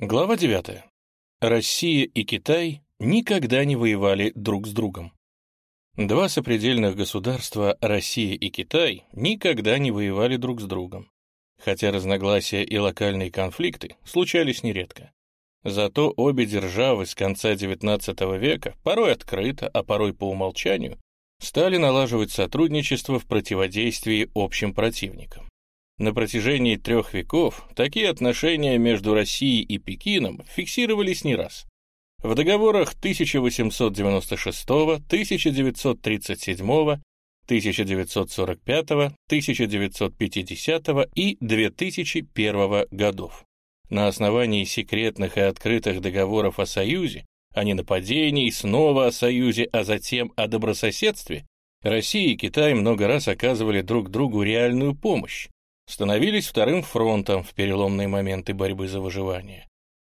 Глава 9. Россия и Китай никогда не воевали друг с другом. Два сопредельных государства, Россия и Китай, никогда не воевали друг с другом. Хотя разногласия и локальные конфликты случались нередко. Зато обе державы с конца XIX века, порой открыто, а порой по умолчанию, стали налаживать сотрудничество в противодействии общим противникам. На протяжении трех веков такие отношения между Россией и Пекином фиксировались не раз. В договорах 1896, 1937, 1945, 1950 и 2001 годов. На основании секретных и открытых договоров о союзе, о ненападении, снова о союзе, а затем о добрососедстве, Россия и Китай много раз оказывали друг другу реальную помощь, становились вторым фронтом в переломные моменты борьбы за выживание.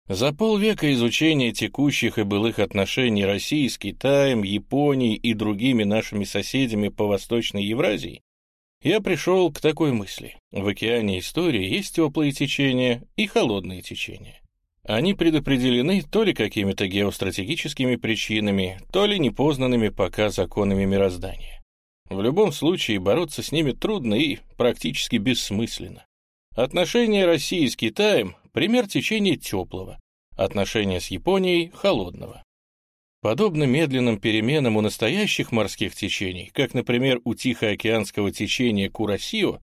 За полвека изучения текущих и былых отношений России с Китаем, Японией и другими нашими соседями по Восточной Евразии я пришел к такой мысли. В океане истории есть теплые течения и холодные течения. Они предопределены то ли какими-то геостратегическими причинами, то ли непознанными пока законами мироздания. В любом случае бороться с ними трудно и практически бессмысленно. Отношения России с Китаем – пример течения теплого, отношения с Японией – холодного. Подобно медленным переменам у настоящих морских течений, как, например, у Тихоокеанского течения Курасио,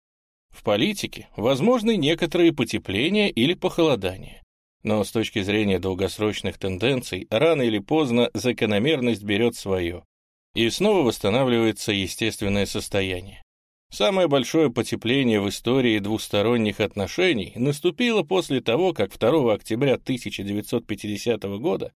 в политике возможны некоторые потепления или похолодания. Но с точки зрения долгосрочных тенденций, рано или поздно закономерность берет свое, и снова восстанавливается естественное состояние. Самое большое потепление в истории двусторонних отношений наступило после того, как 2 октября 1950 года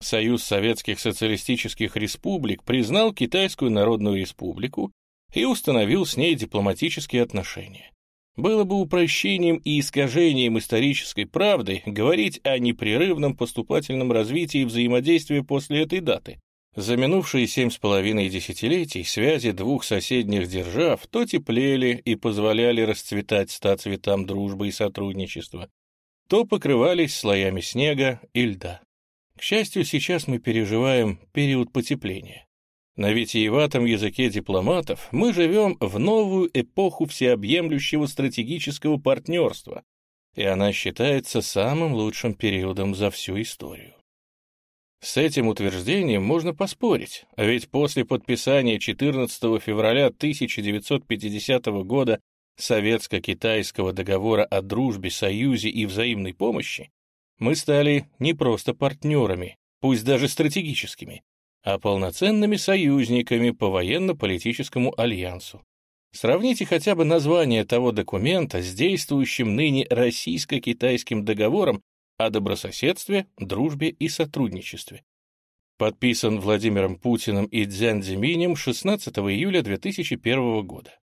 Союз Советских Социалистических Республик признал Китайскую Народную Республику и установил с ней дипломатические отношения. Было бы упрощением и искажением исторической правды говорить о непрерывном поступательном развитии взаимодействия после этой даты, за минувшие семь с половиной десятилетий связи двух соседних держав то теплели и позволяли расцветать ста цветам дружбы и сотрудничества, то покрывались слоями снега и льда. К счастью, сейчас мы переживаем период потепления. На витиеватом языке дипломатов мы живем в новую эпоху всеобъемлющего стратегического партнерства, и она считается самым лучшим периодом за всю историю. С этим утверждением можно поспорить, ведь после подписания 14 февраля 1950 года Советско-Китайского договора о дружбе, союзе и взаимной помощи мы стали не просто партнерами, пусть даже стратегическими, а полноценными союзниками по военно-политическому альянсу. Сравните хотя бы название того документа с действующим ныне российско-китайским договором о добрососедстве, дружбе и сотрудничестве. Подписан Владимиром Путиным и Цзян Цзиминем 16 июля 2001 года.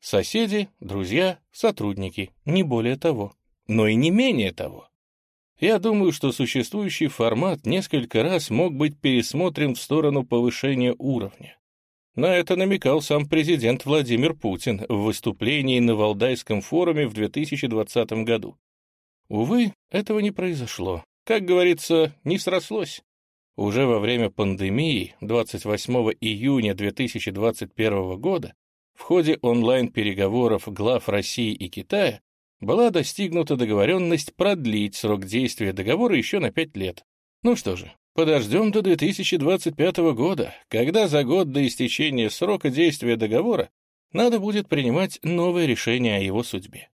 Соседи, друзья, сотрудники, не более того, но и не менее того. Я думаю, что существующий формат несколько раз мог быть пересмотрен в сторону повышения уровня. На это намекал сам президент Владимир Путин в выступлении на Валдайском форуме в 2020 году. Увы, этого не произошло. Как говорится, не срослось. Уже во время пандемии 28 июня 2021 года в ходе онлайн-переговоров глав России и Китая была достигнута договоренность продлить срок действия договора еще на пять лет. Ну что же, подождем до 2025 года, когда за год до истечения срока действия договора надо будет принимать новое решение о его судьбе.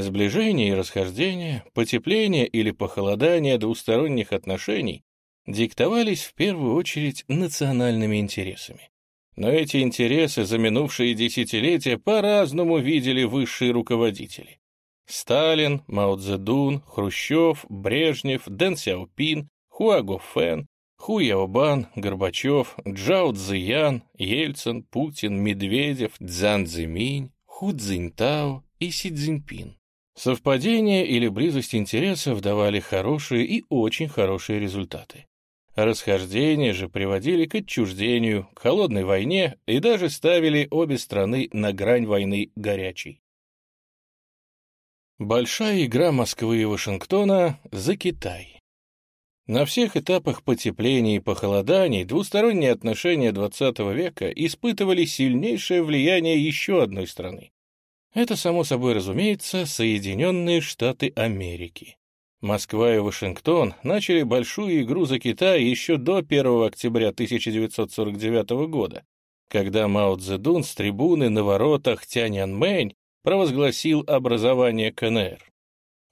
Сближение и расхождение, потепление или похолодание двусторонних отношений диктовались в первую очередь национальными интересами. Но эти интересы за минувшие десятилетия по-разному видели высшие руководители. Сталин, Мао Цзэдун, Хрущев, Брежнев, Дэн Сяопин, Хуаго Фэн, Ху Яобан, Горбачев, Джао Цзиян, Ельцин, Путин, Медведев, Цзян Цзиминь, Ху Цзиньтао и Си Цзиньпин. Совпадение или близость интересов давали хорошие и очень хорошие результаты. Расхождения же приводили к отчуждению, к холодной войне и даже ставили обе страны на грань войны горячей. Большая игра Москвы и Вашингтона за Китай. На всех этапах потепления и похолоданий двусторонние отношения XX века испытывали сильнейшее влияние еще одной страны. Это, само собой разумеется, Соединенные Штаты Америки. Москва и Вашингтон начали большую игру за Китай еще до 1 октября 1949 года, когда Мао Цзэдун с трибуны на воротах Тяньаньмэнь провозгласил образование КНР.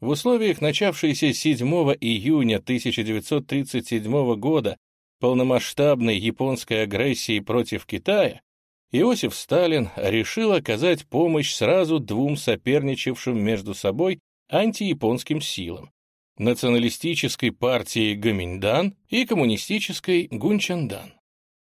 В условиях начавшейся 7 июня 1937 года полномасштабной японской агрессии против Китая Иосиф Сталин решил оказать помощь сразу двум соперничавшим между собой антияпонским силам — националистической партии Гаминьдан и коммунистической Гунчандан.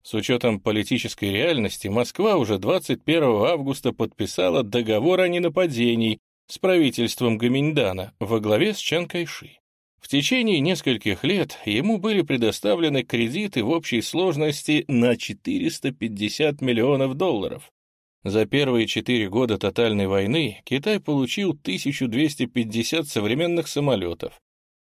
С учетом политической реальности, Москва уже 21 августа подписала договор о ненападении с правительством Гаминьдана во главе с Чан Кайши. В течение нескольких лет ему были предоставлены кредиты в общей сложности на 450 миллионов долларов. За первые четыре года тотальной войны Китай получил 1250 современных самолетов,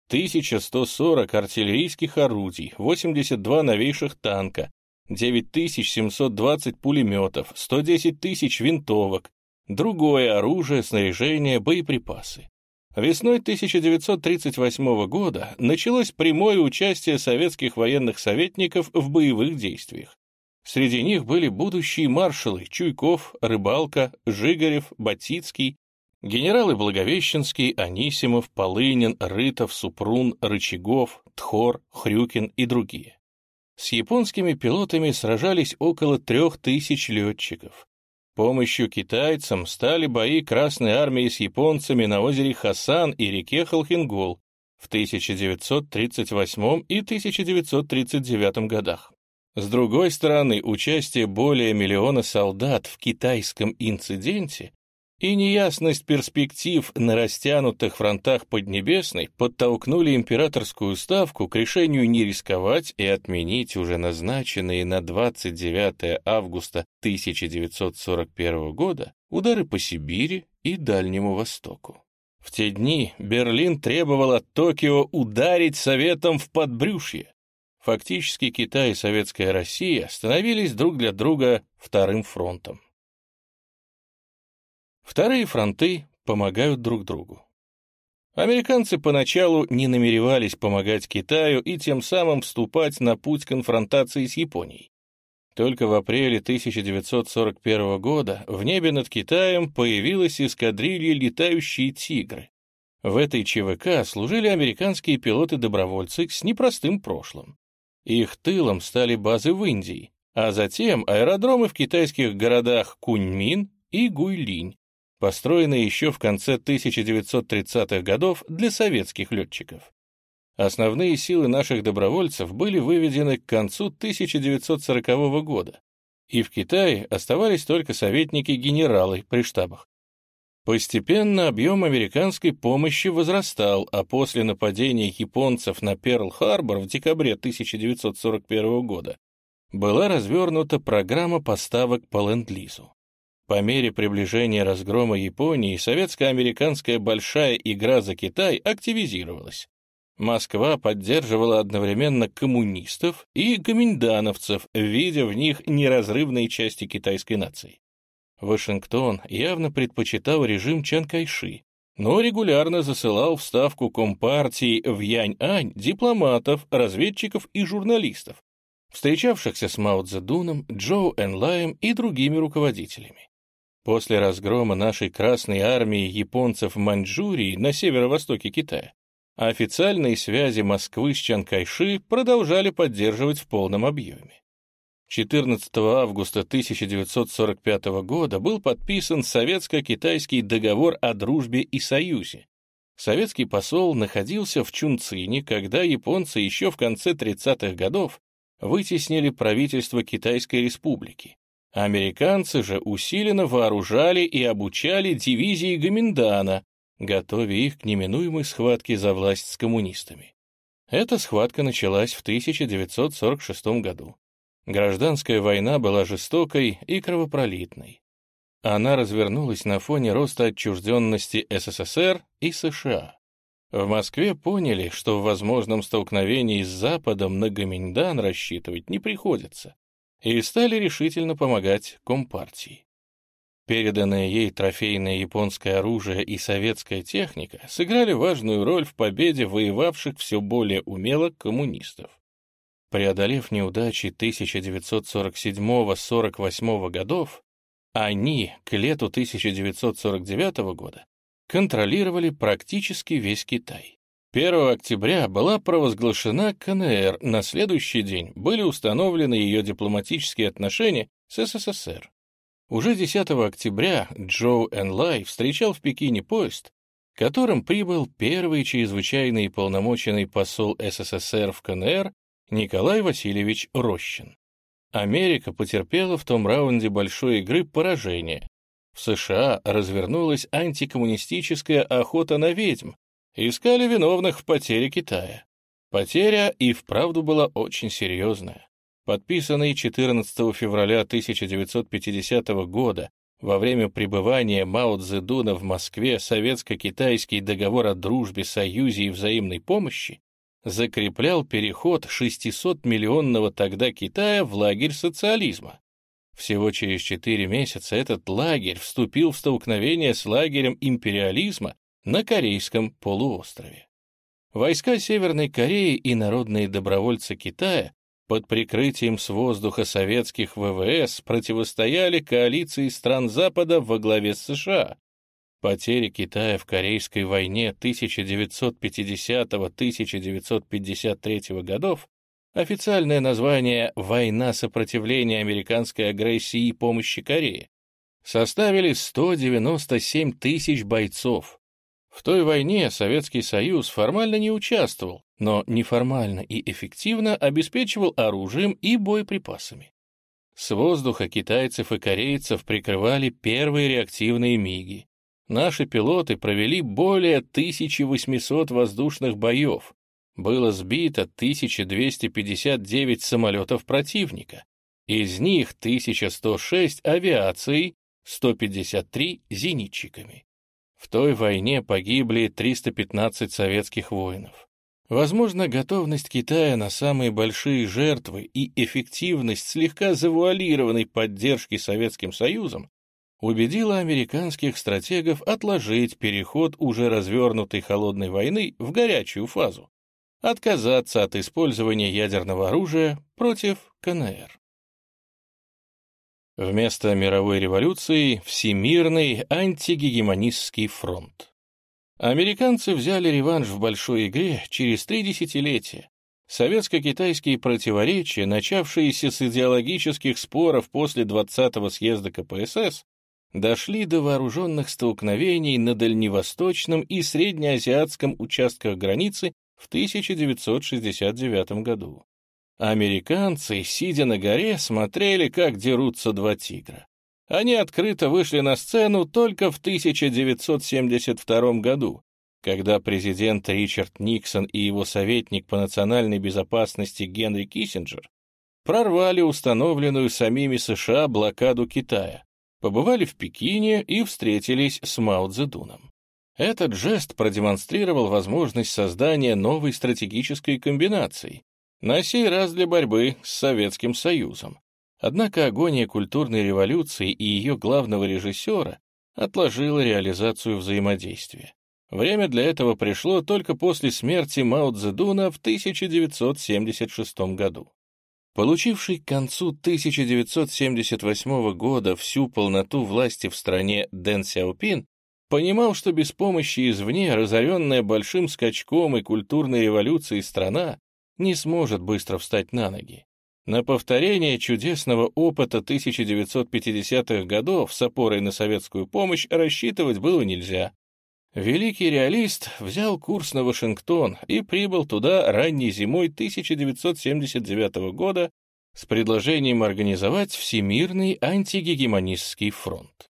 1140 артиллерийских орудий, 82 новейших танка, 9720 пулеметов, 110 тысяч винтовок, другое оружие, снаряжение, боеприпасы. Весной 1938 года началось прямое участие советских военных советников в боевых действиях. Среди них были будущие маршалы Чуйков, Рыбалка, Жигарев, Батицкий, генералы Благовещенский, Анисимов, Полынин, Рытов, Супрун, Рычагов, Тхор, Хрюкин и другие. С японскими пилотами сражались около трех тысяч летчиков. Помощью китайцам стали бои Красной Армии с японцами на озере Хасан и реке Холхингол в 1938 и 1939 годах. С другой стороны, участие более миллиона солдат в китайском инциденте и неясность перспектив на растянутых фронтах Поднебесной подтолкнули императорскую ставку к решению не рисковать и отменить уже назначенные на 29 августа 1941 года удары по Сибири и Дальнему Востоку. В те дни Берлин требовал от Токио ударить Советом в подбрюшье. Фактически Китай и Советская Россия становились друг для друга вторым фронтом. Вторые фронты помогают друг другу. Американцы поначалу не намеревались помогать Китаю и тем самым вступать на путь конфронтации с Японией. Только в апреле 1941 года в небе над Китаем появилась эскадрилья «Летающие тигры». В этой ЧВК служили американские пилоты-добровольцы с непростым прошлым. Их тылом стали базы в Индии, а затем аэродромы в китайских городах Куньмин и Гуйлинь, построенные еще в конце 1930-х годов для советских летчиков. Основные силы наших добровольцев были выведены к концу 1940 года, и в Китае оставались только советники-генералы при штабах. Постепенно объем американской помощи возрастал, а после нападения японцев на Перл-Харбор в декабре 1941 года была развернута программа поставок по Ленд-Лизу. По мере приближения разгрома Японии советско-американская большая игра за Китай активизировалась. Москва поддерживала одновременно коммунистов и гоминдановцев, видя в них неразрывные части китайской нации. Вашингтон явно предпочитал режим Чан Кайши, но регулярно засылал в ставку Компартии в Янь-Ань дипломатов, разведчиков и журналистов, встречавшихся с Мао Цзэдуном, Джоу Энлаем и другими руководителями. После разгрома нашей Красной армии японцев в Маньчжурии на северо-востоке Китая, официальные связи Москвы с Чанкайши продолжали поддерживать в полном объеме. 14 августа 1945 года был подписан советско-китайский договор о дружбе и союзе. Советский посол находился в Чунцине, когда японцы еще в конце 30-х годов вытеснили правительство Китайской республики, Американцы же усиленно вооружали и обучали дивизии Гаминдана, готовя их к неминуемой схватке за власть с коммунистами. Эта схватка началась в 1946 году. Гражданская война была жестокой и кровопролитной. Она развернулась на фоне роста отчужденности СССР и США. В Москве поняли, что в возможном столкновении с Западом на Гоминьдан рассчитывать не приходится, и стали решительно помогать Компартии. Переданное ей трофейное японское оружие и советская техника сыграли важную роль в победе воевавших все более умело коммунистов. Преодолев неудачи 1947-48 годов, они к лету 1949 года контролировали практически весь Китай. 1 октября была провозглашена КНР, на следующий день были установлены ее дипломатические отношения с СССР. Уже 10 октября Джоу Энлай встречал в Пекине поезд, которым прибыл первый чрезвычайный полномоченный посол СССР в КНР Николай Васильевич Рощин. Америка потерпела в том раунде большой игры поражение, в США развернулась антикоммунистическая охота на ведьм, искали виновных в потере Китая. Потеря и вправду была очень серьезная. Подписанный 14 февраля 1950 года во время пребывания Мао Цзэдуна в Москве советско-китайский договор о дружбе, союзе и взаимной помощи закреплял переход 600-миллионного тогда Китая в лагерь социализма. Всего через четыре месяца этот лагерь вступил в столкновение с лагерем империализма на Корейском полуострове. Войска Северной Кореи и народные добровольцы Китая под прикрытием с воздуха советских ВВС противостояли коалиции стран Запада во главе с США. Потери Китая в Корейской войне 1950-1953 годов Официальное название «Война сопротивления американской агрессии и помощи Корее» составили 197 тысяч бойцов. В той войне Советский Союз формально не участвовал, но неформально и эффективно обеспечивал оружием и боеприпасами. С воздуха китайцев и корейцев прикрывали первые реактивные МИГи. Наши пилоты провели более 1800 воздушных боев, было сбито 1259 самолетов противника, из них 1106 авиацией, 153 зенитчиками. В той войне погибли 315 советских воинов. Возможно, готовность Китая на самые большие жертвы и эффективность слегка завуалированной поддержки Советским Союзом убедила американских стратегов отложить переход уже развернутой холодной войны в горячую фазу отказаться от использования ядерного оружия против КНР. Вместо мировой революции — Всемирный антигегемонистский фронт. Американцы взяли реванш в большой игре через три десятилетия. Советско-китайские противоречия, начавшиеся с идеологических споров после 20-го съезда КПСС, дошли до вооруженных столкновений на дальневосточном и среднеазиатском участках границы в 1969 году. Американцы, сидя на горе, смотрели, как дерутся два тигра. Они открыто вышли на сцену только в 1972 году, когда президент Ричард Никсон и его советник по национальной безопасности Генри Киссинджер прорвали установленную самими США блокаду Китая, побывали в Пекине и встретились с Мао Цзэдуном. Этот жест продемонстрировал возможность создания новой стратегической комбинации, на сей раз для борьбы с Советским Союзом. Однако агония культурной революции и ее главного режиссера отложила реализацию взаимодействия. Время для этого пришло только после смерти Мао Цзэдуна в 1976 году. Получивший к концу 1978 года всю полноту власти в стране Дэн Сяопин понимал, что без помощи извне, разоренная большим скачком и культурной революцией страна, не сможет быстро встать на ноги. На повторение чудесного опыта 1950-х годов с опорой на советскую помощь рассчитывать было нельзя. Великий реалист взял курс на Вашингтон и прибыл туда ранней зимой 1979 года с предложением организовать Всемирный антигегемонистский фронт.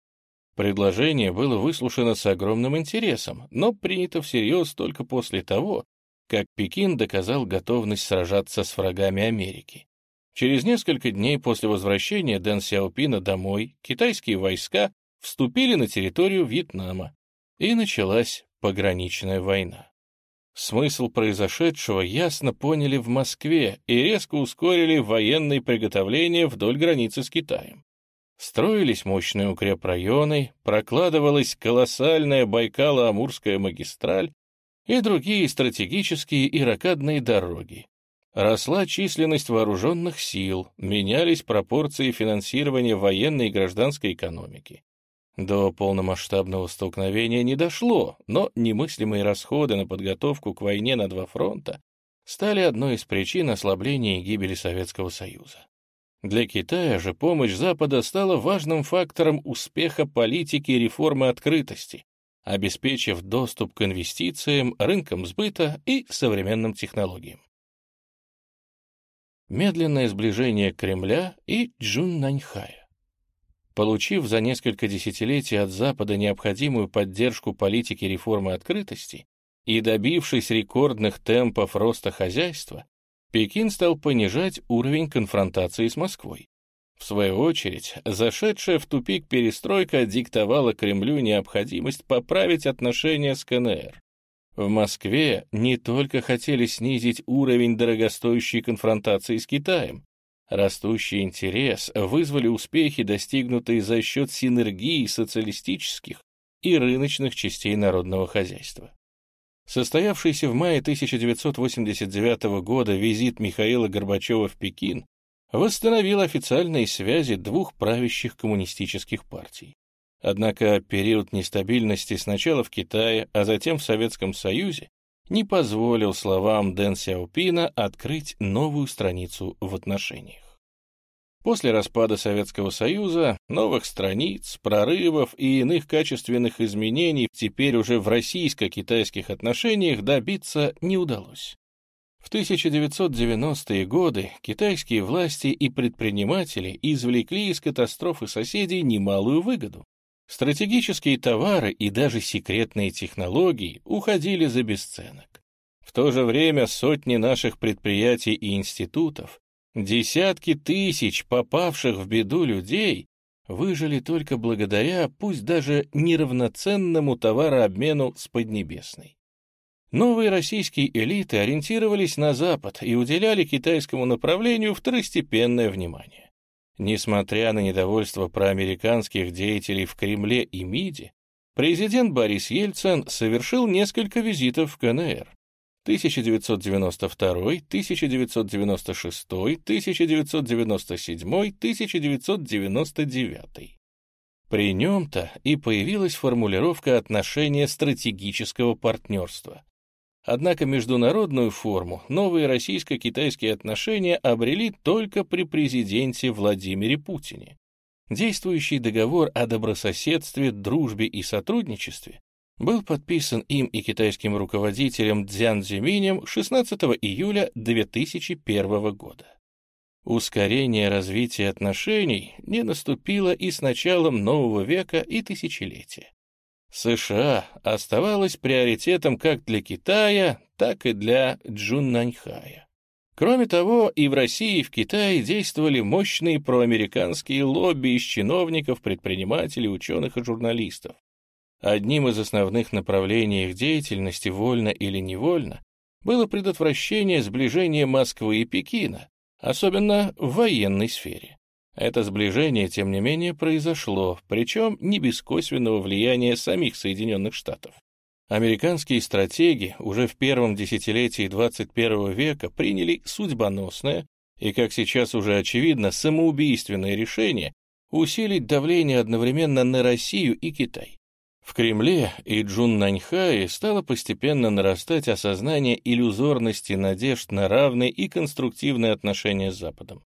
Предложение было выслушано с огромным интересом, но принято всерьез только после того, как Пекин доказал готовность сражаться с врагами Америки. Через несколько дней после возвращения Дэн Сяопина домой китайские войска вступили на территорию Вьетнама, и началась пограничная война. Смысл произошедшего ясно поняли в Москве и резко ускорили военные приготовления вдоль границы с Китаем. Строились мощные укрепрайоны, прокладывалась колоссальная Байкало-Амурская магистраль и другие стратегические и ракадные дороги. Росла численность вооруженных сил, менялись пропорции финансирования военной и гражданской экономики. До полномасштабного столкновения не дошло, но немыслимые расходы на подготовку к войне на два фронта стали одной из причин ослабления и гибели Советского Союза. Для Китая же помощь Запада стала важным фактором успеха политики реформы открытости, обеспечив доступ к инвестициям, рынкам сбыта и современным технологиям. Медленное сближение Кремля и Джуннаньхая. Получив за несколько десятилетий от Запада необходимую поддержку политики реформы открытости и добившись рекордных темпов роста хозяйства, Пекин стал понижать уровень конфронтации с Москвой. В свою очередь, зашедшая в тупик перестройка диктовала Кремлю необходимость поправить отношения с КНР. В Москве не только хотели снизить уровень дорогостоящей конфронтации с Китаем, растущий интерес вызвали успехи, достигнутые за счет синергии социалистических и рыночных частей народного хозяйства. Состоявшийся в мае 1989 года визит Михаила Горбачева в Пекин восстановил официальные связи двух правящих коммунистических партий. Однако период нестабильности сначала в Китае, а затем в Советском Союзе не позволил словам Дэн Сяопина открыть новую страницу в отношениях. После распада Советского Союза новых страниц, прорывов и иных качественных изменений теперь уже в российско-китайских отношениях добиться не удалось. В 1990-е годы китайские власти и предприниматели извлекли из катастрофы соседей немалую выгоду. Стратегические товары и даже секретные технологии уходили за бесценок. В то же время сотни наших предприятий и институтов Десятки тысяч попавших в беду людей выжили только благодаря, пусть даже неравноценному товарообмену с Поднебесной. Новые российские элиты ориентировались на Запад и уделяли китайскому направлению второстепенное внимание. Несмотря на недовольство проамериканских деятелей в Кремле и МИДе, президент Борис Ельцин совершил несколько визитов в КНР. 1992, 1996, 1997, 1999. При нем-то и появилась формулировка отношения стратегического партнерства. Однако международную форму новые российско-китайские отношения обрели только при президенте Владимире Путине. Действующий договор о добрососедстве, дружбе и сотрудничестве был подписан им и китайским руководителем Цзян Цзиминем 16 июля 2001 года. Ускорение развития отношений не наступило и с началом нового века и тысячелетия. США оставалось приоритетом как для Китая, так и для Джуннаньхая. Кроме того, и в России, и в Китае действовали мощные проамериканские лобби из чиновников, предпринимателей, ученых и журналистов. Одним из основных направлений их деятельности, вольно или невольно, было предотвращение сближения Москвы и Пекина, особенно в военной сфере. Это сближение, тем не менее, произошло, причем не без косвенного влияния самих Соединенных Штатов. Американские стратеги уже в первом десятилетии 21 века приняли судьбоносное и, как сейчас уже очевидно, самоубийственное решение усилить давление одновременно на Россию и Китай. В Кремле и Джуннаньхае стало постепенно нарастать осознание иллюзорности надежд на равные и конструктивные отношения с Западом.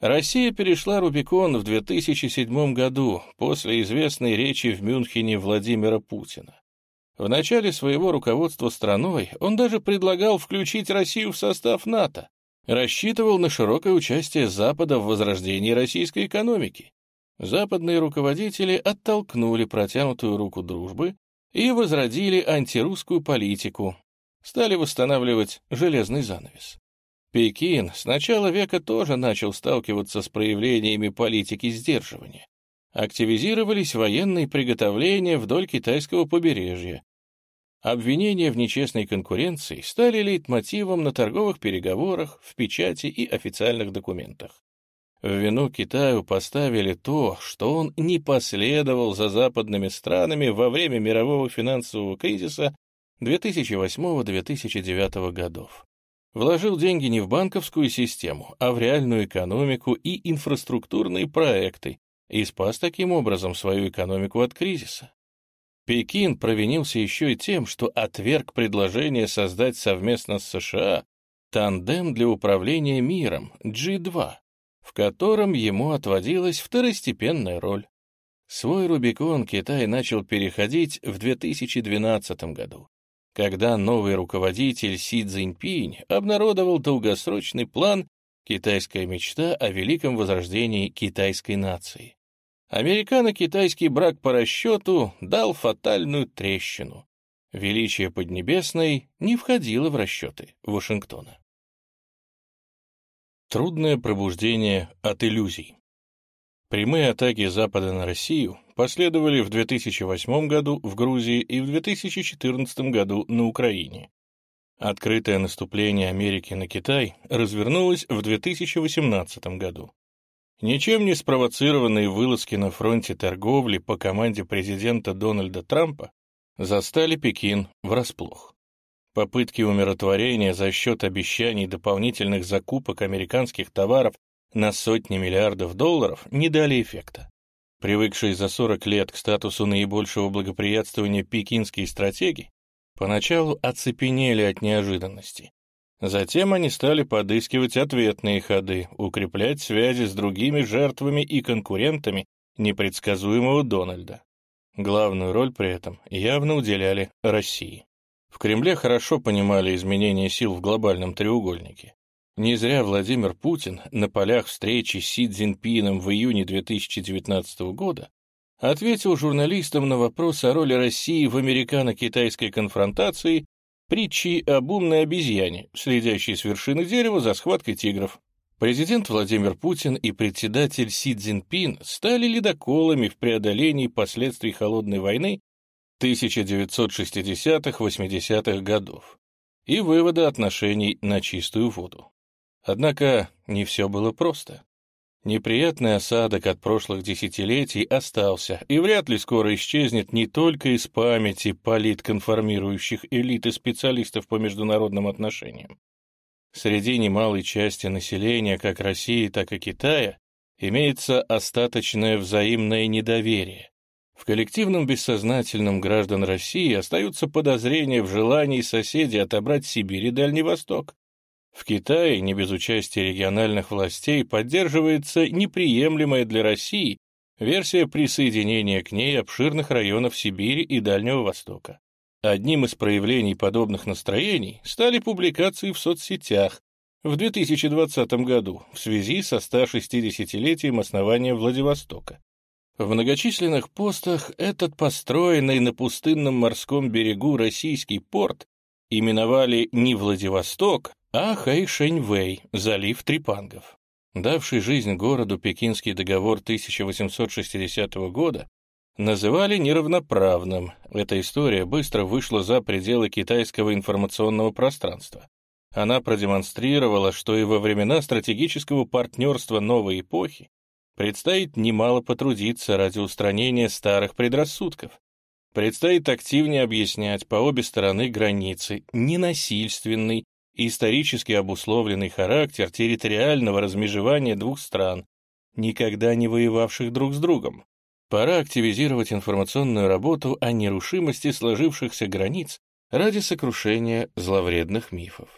Россия перешла Рубикон в 2007 году после известной речи в Мюнхене Владимира Путина. В начале своего руководства страной он даже предлагал включить Россию в состав НАТО, рассчитывал на широкое участие Запада в возрождении российской экономики. Западные руководители оттолкнули протянутую руку дружбы и возродили антирусскую политику, стали восстанавливать железный занавес. Пекин с начала века тоже начал сталкиваться с проявлениями политики сдерживания. Активизировались военные приготовления вдоль китайского побережья. Обвинения в нечестной конкуренции стали лейтмотивом на торговых переговорах, в печати и официальных документах. В вину Китаю поставили то, что он не последовал за западными странами во время мирового финансового кризиса 2008-2009 годов. Вложил деньги не в банковскую систему, а в реальную экономику и инфраструктурные проекты, и спас таким образом свою экономику от кризиса. Пекин провинился еще и тем, что отверг предложение создать совместно с США тандем для управления миром G2, в котором ему отводилась второстепенная роль. Свой Рубикон Китай начал переходить в 2012 году, когда новый руководитель Си Цзиньпинь обнародовал долгосрочный план «Китайская мечта о великом возрождении китайской нации». Американо-китайский брак по расчету дал фатальную трещину. Величие Поднебесной не входило в расчеты Вашингтона. Трудное пробуждение от иллюзий. Прямые атаки Запада на Россию последовали в 2008 году в Грузии и в 2014 году на Украине. Открытое наступление Америки на Китай развернулось в 2018 году. Ничем не спровоцированные вылазки на фронте торговли по команде президента Дональда Трампа застали Пекин врасплох. Попытки умиротворения за счет обещаний дополнительных закупок американских товаров на сотни миллиардов долларов не дали эффекта. Привыкшие за 40 лет к статусу наибольшего благоприятствования пекинские стратеги поначалу оцепенели от неожиданности. Затем они стали подыскивать ответные ходы, укреплять связи с другими жертвами и конкурентами непредсказуемого Дональда. Главную роль при этом явно уделяли России. В Кремле хорошо понимали изменения сил в глобальном треугольнике. Не зря Владимир Путин на полях встречи с Си Цзиньпином в июне 2019 года ответил журналистам на вопрос о роли России в американо-китайской конфронтации притчи об умной обезьяне, следящей с вершины дерева за схваткой тигров. Президент Владимир Путин и председатель Си Цзиньпин стали ледоколами в преодолении последствий холодной войны 1960-80-х годов и вывода отношений на чистую воду. Однако не все было просто. Неприятный осадок от прошлых десятилетий остался и вряд ли скоро исчезнет не только из памяти политконформирующих элит и специалистов по международным отношениям. Среди немалой части населения как России, так и Китая имеется остаточное взаимное недоверие. В коллективном бессознательном граждан России остаются подозрения в желании соседей отобрать Сибирь и Дальний Восток. В Китае, не без участия региональных властей, поддерживается неприемлемая для России версия присоединения к ней обширных районов Сибири и Дальнего Востока. Одним из проявлений подобных настроений стали публикации в соцсетях в 2020 году в связи со 160-летием основания Владивостока. В многочисленных постах этот построенный на пустынном морском берегу российский порт именовали не Владивосток, а Хэйшэньвэй, залив Трипангов. Давший жизнь городу Пекинский договор 1860 года называли неравноправным. Эта история быстро вышла за пределы китайского информационного пространства. Она продемонстрировала, что и во времена стратегического партнерства новой эпохи предстоит немало потрудиться ради устранения старых предрассудков. Предстоит активнее объяснять по обе стороны границы ненасильственный исторически обусловленный характер территориального размежевания двух стран, никогда не воевавших друг с другом. Пора активизировать информационную работу о нерушимости сложившихся границ ради сокрушения зловредных мифов.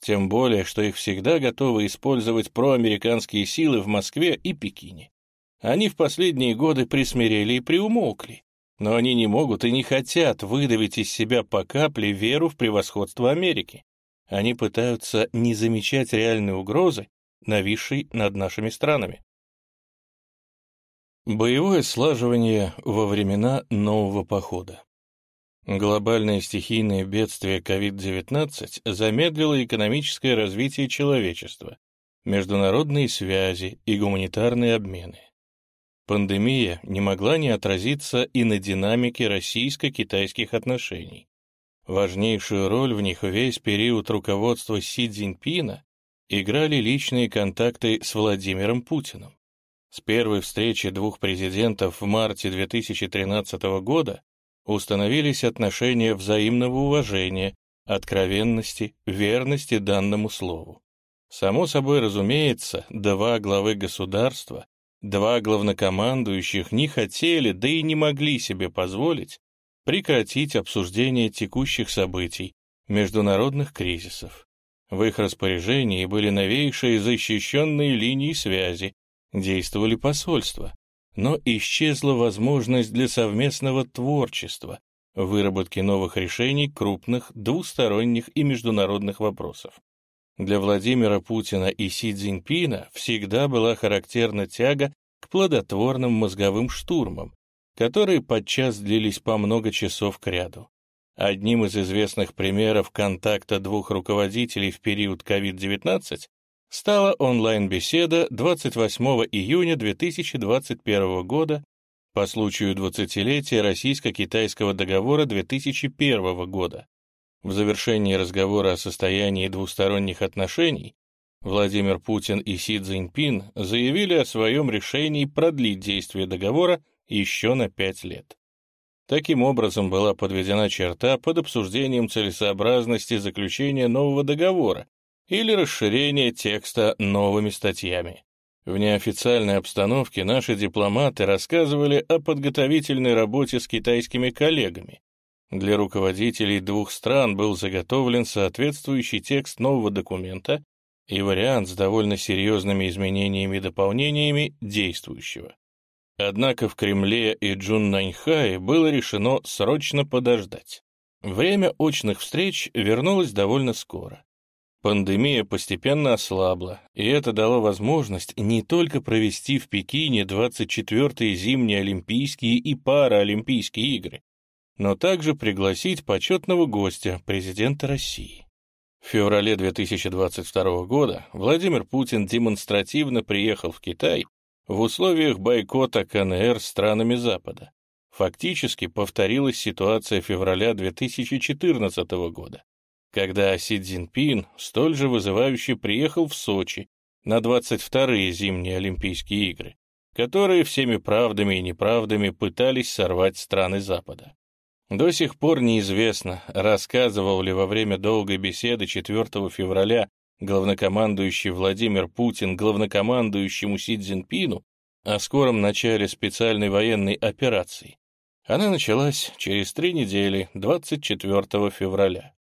Тем более, что их всегда готовы использовать проамериканские силы в Москве и Пекине. Они в последние годы присмирели и приумолкли, но они не могут и не хотят выдавить из себя по капле веру в превосходство Америки. Они пытаются не замечать реальной угрозы, нависшей над нашими странами. Боевое слаживание во времена нового похода. Глобальное стихийное бедствие COVID-19 замедлило экономическое развитие человечества, международные связи и гуманитарные обмены. Пандемия не могла не отразиться и на динамике российско-китайских отношений. Важнейшую роль в них весь период руководства Си Цзиньпина играли личные контакты с Владимиром Путиным. С первой встречи двух президентов в марте 2013 года установились отношения взаимного уважения, откровенности, верности данному слову. Само собой разумеется, два главы государства, два главнокомандующих не хотели, да и не могли себе позволить прекратить обсуждение текущих событий, международных кризисов. В их распоряжении были новейшие защищенные линии связи, действовали посольства, но исчезла возможность для совместного творчества, выработки новых решений крупных двусторонних и международных вопросов. Для Владимира Путина и Си Цзиньпина всегда была характерна тяга к плодотворным мозговым штурмам, которые подчас длились по много часов кряду. Одним из известных примеров контакта двух руководителей в период COVID-19 стала онлайн-беседа 28 июня 2021 года по случаю 20-летия Российско-Китайского договора 2001 года. В завершении разговора о состоянии двусторонних отношений Владимир Путин и Си Цзиньпин заявили о своем решении продлить действие договора еще на пять лет. Таким образом была подведена черта под обсуждением целесообразности заключения нового договора, или расширение текста новыми статьями. В неофициальной обстановке наши дипломаты рассказывали о подготовительной работе с китайскими коллегами. Для руководителей двух стран был заготовлен соответствующий текст нового документа и вариант с довольно серьезными изменениями и дополнениями действующего. Однако в Кремле и Джуннаньхае было решено срочно подождать. Время очных встреч вернулось довольно скоро. Пандемия постепенно ослабла, и это дало возможность не только провести в Пекине 24-е зимние Олимпийские и Паралимпийские игры, но также пригласить почетного гостя, президента России. В феврале 2022 года Владимир Путин демонстративно приехал в Китай в условиях бойкота КНР странами Запада. Фактически повторилась ситуация февраля 2014 года когда Си Цзиньпин столь же вызывающе приехал в Сочи на 22-е зимние Олимпийские игры, которые всеми правдами и неправдами пытались сорвать страны Запада. До сих пор неизвестно, рассказывал ли во время долгой беседы 4 февраля главнокомандующий Владимир Путин главнокомандующему Си Цзиньпину о скором начале специальной военной операции. Она началась через три недели, 24 февраля.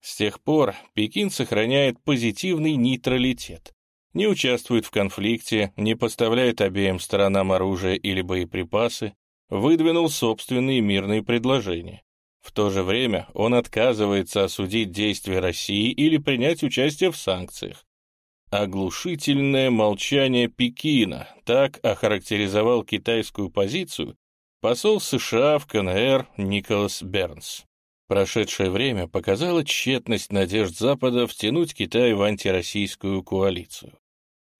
С тех пор Пекин сохраняет позитивный нейтралитет, не участвует в конфликте, не поставляет обеим сторонам оружие или боеприпасы, выдвинул собственные мирные предложения. В то же время он отказывается осудить действия России или принять участие в санкциях. Оглушительное молчание Пекина, так охарактеризовал китайскую позицию посол США в КНР Николас Бернс. Прошедшее время показало тщетность надежд Запада втянуть Китай в антироссийскую коалицию.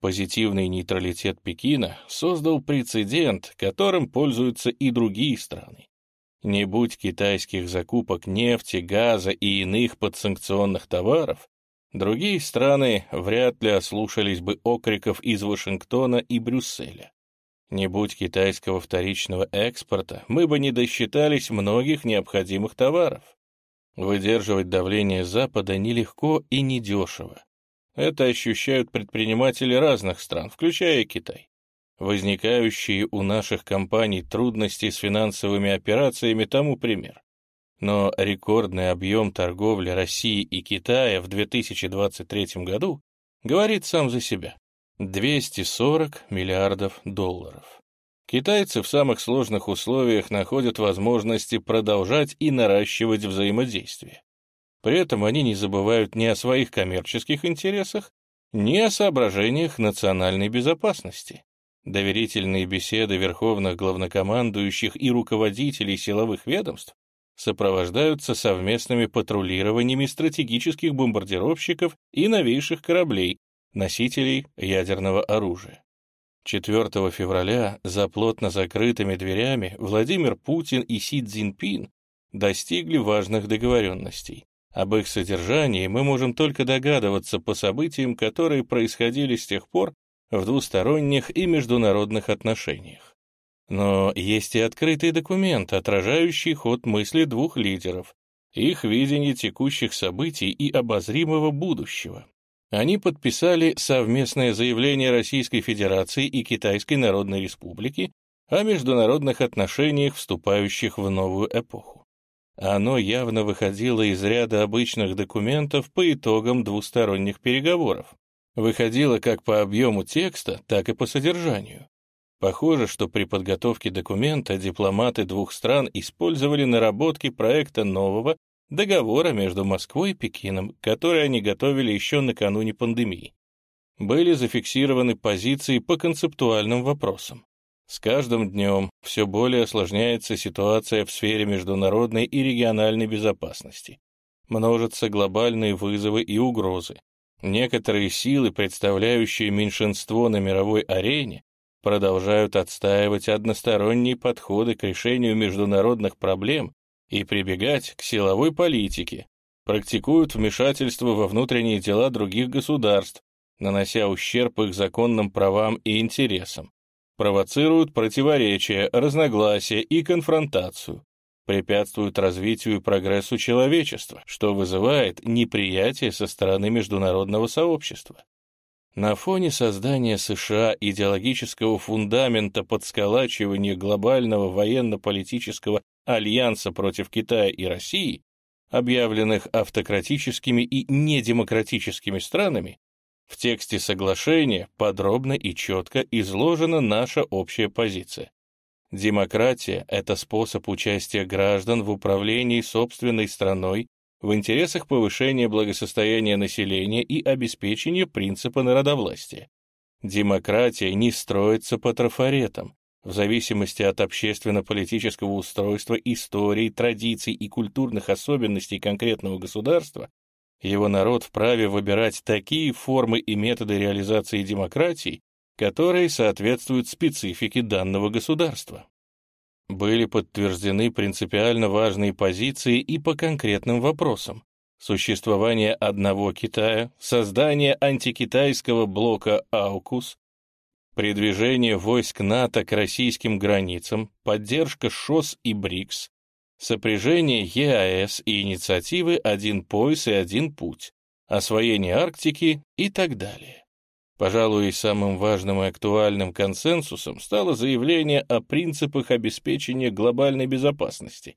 Позитивный нейтралитет Пекина создал прецедент, которым пользуются и другие страны. Не будь китайских закупок нефти, газа и иных подсанкционных товаров, другие страны вряд ли ослушались бы окриков из Вашингтона и Брюсселя. Не будь китайского вторичного экспорта, мы бы не досчитались многих необходимых товаров. Выдерживать давление Запада нелегко и недешево. Это ощущают предприниматели разных стран, включая Китай. Возникающие у наших компаний трудности с финансовыми операциями тому пример. Но рекордный объем торговли России и Китая в 2023 году говорит сам за себя. 240 миллиардов долларов. Китайцы в самых сложных условиях находят возможности продолжать и наращивать взаимодействие. При этом они не забывают ни о своих коммерческих интересах, ни о соображениях национальной безопасности. Доверительные беседы верховных главнокомандующих и руководителей силовых ведомств сопровождаются совместными патрулированиями стратегических бомбардировщиков и новейших кораблей, носителей ядерного оружия. 4 февраля за плотно закрытыми дверями Владимир Путин и Си Цзиньпин достигли важных договоренностей. Об их содержании мы можем только догадываться по событиям, которые происходили с тех пор в двусторонних и международных отношениях. Но есть и открытый документ, отражающий ход мысли двух лидеров, их видение текущих событий и обозримого будущего. Они подписали совместное заявление Российской Федерации и Китайской Народной Республики о международных отношениях, вступающих в новую эпоху. Оно явно выходило из ряда обычных документов по итогам двусторонних переговоров. Выходило как по объему текста, так и по содержанию. Похоже, что при подготовке документа дипломаты двух стран использовали наработки проекта нового договора между Москвой и Пекином, который они готовили еще накануне пандемии. Были зафиксированы позиции по концептуальным вопросам. С каждым днем все более осложняется ситуация в сфере международной и региональной безопасности. Множатся глобальные вызовы и угрозы. Некоторые силы, представляющие меньшинство на мировой арене, продолжают отстаивать односторонние подходы к решению международных проблем и прибегать к силовой политике, практикуют вмешательство во внутренние дела других государств, нанося ущерб их законным правам и интересам провоцируют противоречия, разногласия и конфронтацию, препятствуют развитию и прогрессу человечества, что вызывает неприятие со стороны международного сообщества. На фоне создания США идеологического фундамента под сколачивание глобального военно-политического альянса против Китая и России, объявленных автократическими и недемократическими странами, в тексте соглашения подробно и четко изложена наша общая позиция. Демократия — это способ участия граждан в управлении собственной страной в интересах повышения благосостояния населения и обеспечения принципа народовластия. Демократия не строится по трафаретам, в зависимости от общественно-политического устройства, истории, традиций и культурных особенностей конкретного государства, его народ вправе выбирать такие формы и методы реализации демократии, которые соответствуют специфике данного государства. Были подтверждены принципиально важные позиции и по конкретным вопросам. Существование одного Китая, создание антикитайского блока «Аукус», Предвижение войск НАТО к российским границам, поддержка ШОС и БРИКС, сопряжение ЕАЭС и инициативы «Один пояс и один путь», освоение Арктики и так далее. Пожалуй, самым важным и актуальным консенсусом стало заявление о принципах обеспечения глобальной безопасности.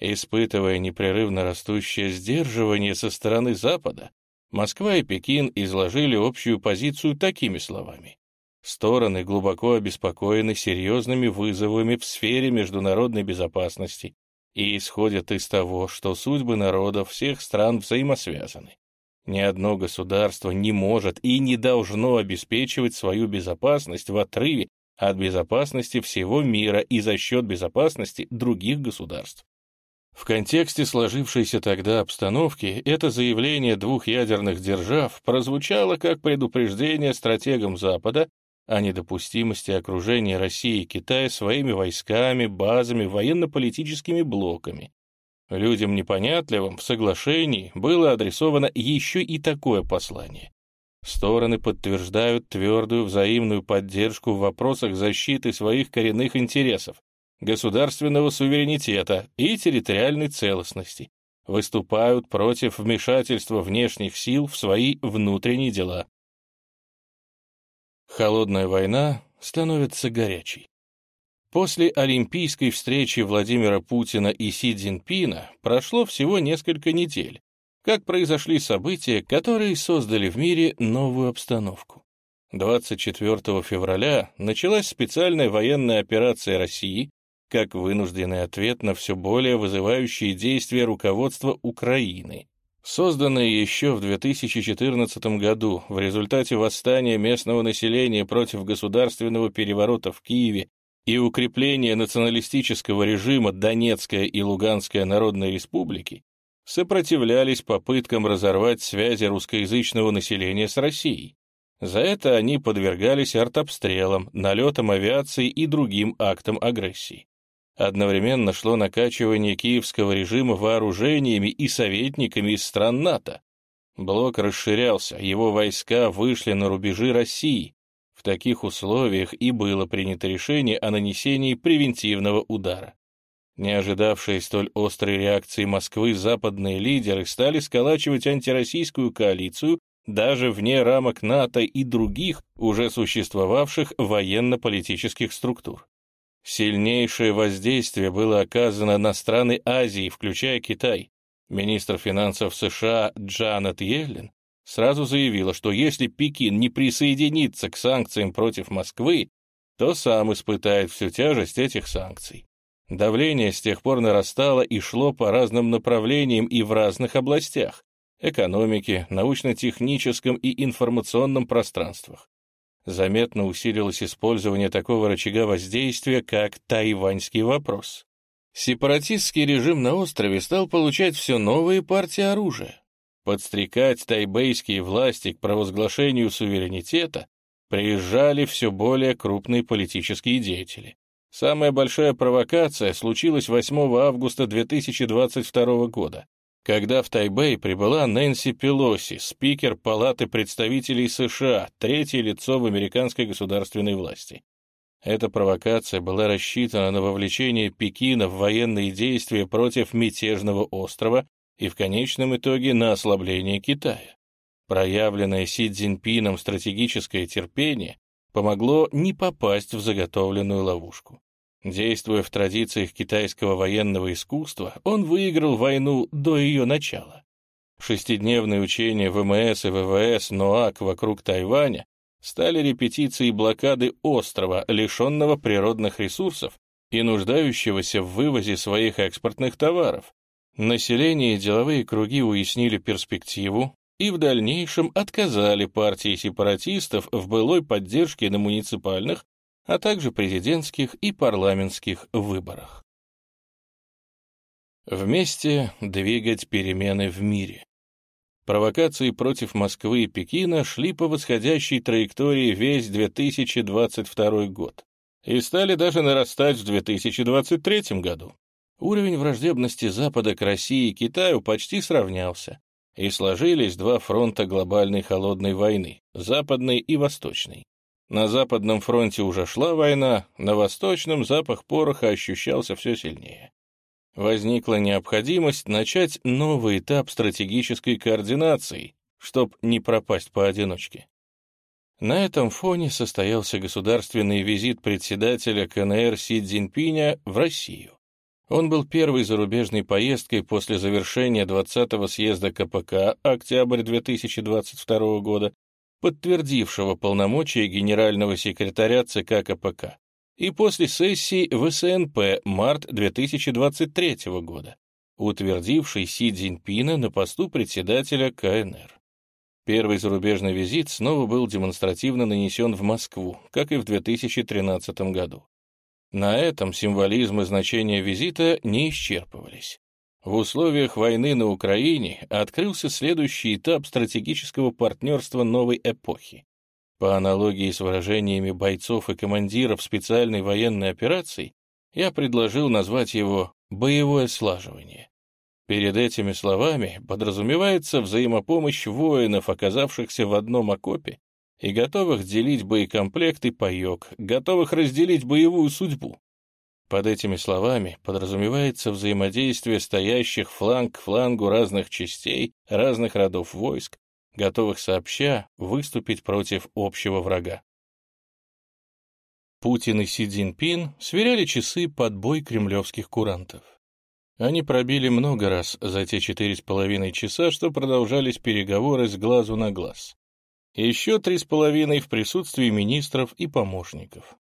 Испытывая непрерывно растущее сдерживание со стороны Запада, Москва и Пекин изложили общую позицию такими словами. Стороны глубоко обеспокоены серьезными вызовами в сфере международной безопасности, и исходят из того, что судьбы народов всех стран взаимосвязаны. Ни одно государство не может и не должно обеспечивать свою безопасность в отрыве от безопасности всего мира и за счет безопасности других государств. В контексте сложившейся тогда обстановки это заявление двух ядерных держав прозвучало как предупреждение стратегам Запада о недопустимости окружения России и Китая своими войсками, базами, военно-политическими блоками. Людям непонятливым в соглашении было адресовано еще и такое послание. Стороны подтверждают твердую взаимную поддержку в вопросах защиты своих коренных интересов, государственного суверенитета и территориальной целостности, выступают против вмешательства внешних сил в свои внутренние дела. Холодная война становится горячей. После олимпийской встречи Владимира Путина и Си Цзиньпина прошло всего несколько недель, как произошли события, которые создали в мире новую обстановку. 24 февраля началась специальная военная операция России как вынужденный ответ на все более вызывающие действия руководства Украины, Созданная еще в 2014 году в результате восстания местного населения против государственного переворота в Киеве и укрепления националистического режима Донецкая и Луганская народные республики, сопротивлялись попыткам разорвать связи русскоязычного населения с Россией. За это они подвергались артобстрелам, налетам авиации и другим актам агрессии. Одновременно шло накачивание киевского режима вооружениями и советниками из стран НАТО. Блок расширялся, его войска вышли на рубежи России. Таких условиях и было принято решение о нанесении превентивного удара. Не ожидавшие столь острой реакции Москвы западные лидеры стали сколачивать антироссийскую коалицию даже вне рамок НАТО и других уже существовавших военно-политических структур. Сильнейшее воздействие было оказано на страны Азии, включая Китай. Министр финансов США Джанет Йеллен сразу заявила, что если Пекин не присоединится к санкциям против Москвы, то сам испытает всю тяжесть этих санкций. Давление с тех пор нарастало и шло по разным направлениям и в разных областях, экономике, научно-техническом и информационном пространствах. Заметно усилилось использование такого рычага воздействия, как тайваньский вопрос. Сепаратистский режим на острове стал получать все новые партии оружия. Подстрекать тайбейские власти к провозглашению суверенитета приезжали все более крупные политические деятели. Самая большая провокация случилась 8 августа 2022 года, когда в Тайбэй прибыла Нэнси Пелоси, спикер Палаты представителей США, третье лицо в американской государственной власти. Эта провокация была рассчитана на вовлечение Пекина в военные действия против мятежного острова и в конечном итоге на ослабление Китая. Проявленное Си Цзиньпином стратегическое терпение помогло не попасть в заготовленную ловушку. Действуя в традициях китайского военного искусства, он выиграл войну до ее начала. Шестидневные учения ВМС и ВВС НОАК вокруг Тайваня стали репетицией блокады острова, лишенного природных ресурсов и нуждающегося в вывозе своих экспортных товаров. Население и деловые круги уяснили перспективу и в дальнейшем отказали партии сепаратистов в былой поддержке на муниципальных а также президентских и парламентских выборах. Вместе двигать перемены в мире. Провокации против Москвы и Пекина шли по восходящей траектории весь 2022 год и стали даже нарастать в 2023 году. Уровень враждебности Запада к России и Китаю почти сравнялся, и сложились два фронта глобальной холодной войны — западный и восточный. На Западном фронте уже шла война, на Восточном запах пороха ощущался все сильнее. Возникла необходимость начать новый этап стратегической координации, чтобы не пропасть поодиночке. На этом фоне состоялся государственный визит председателя КНР Си Цзиньпиня в Россию. Он был первой зарубежной поездкой после завершения 20-го съезда КПК октябрь 2022 года подтвердившего полномочия генерального секретаря ЦК КПК, и после сессии ВСНП март 2023 года, утвердившей Си Цзиньпина на посту председателя КНР. Первый зарубежный визит снова был демонстративно нанесен в Москву, как и в 2013 году. На этом символизм и значение визита не исчерпывались. В условиях войны на Украине открылся следующий этап стратегического партнерства новой эпохи. По аналогии с выражениями бойцов и командиров специальной военной операции, я предложил назвать его «боевое слаживание». Перед этими словами подразумевается взаимопомощь воинов, оказавшихся в одном окопе и готовых делить боекомплект и паек, готовых разделить боевую судьбу. Под этими словами подразумевается взаимодействие стоящих фланг к флангу разных частей, разных родов войск, готовых сообща выступить против общего врага. Путин и Си Цзиньпин сверяли часы под бой кремлевских курантов. Они пробили много раз за те четыре с половиной часа, что продолжались переговоры с глазу на глаз. Еще три с половиной в присутствии министров и помощников.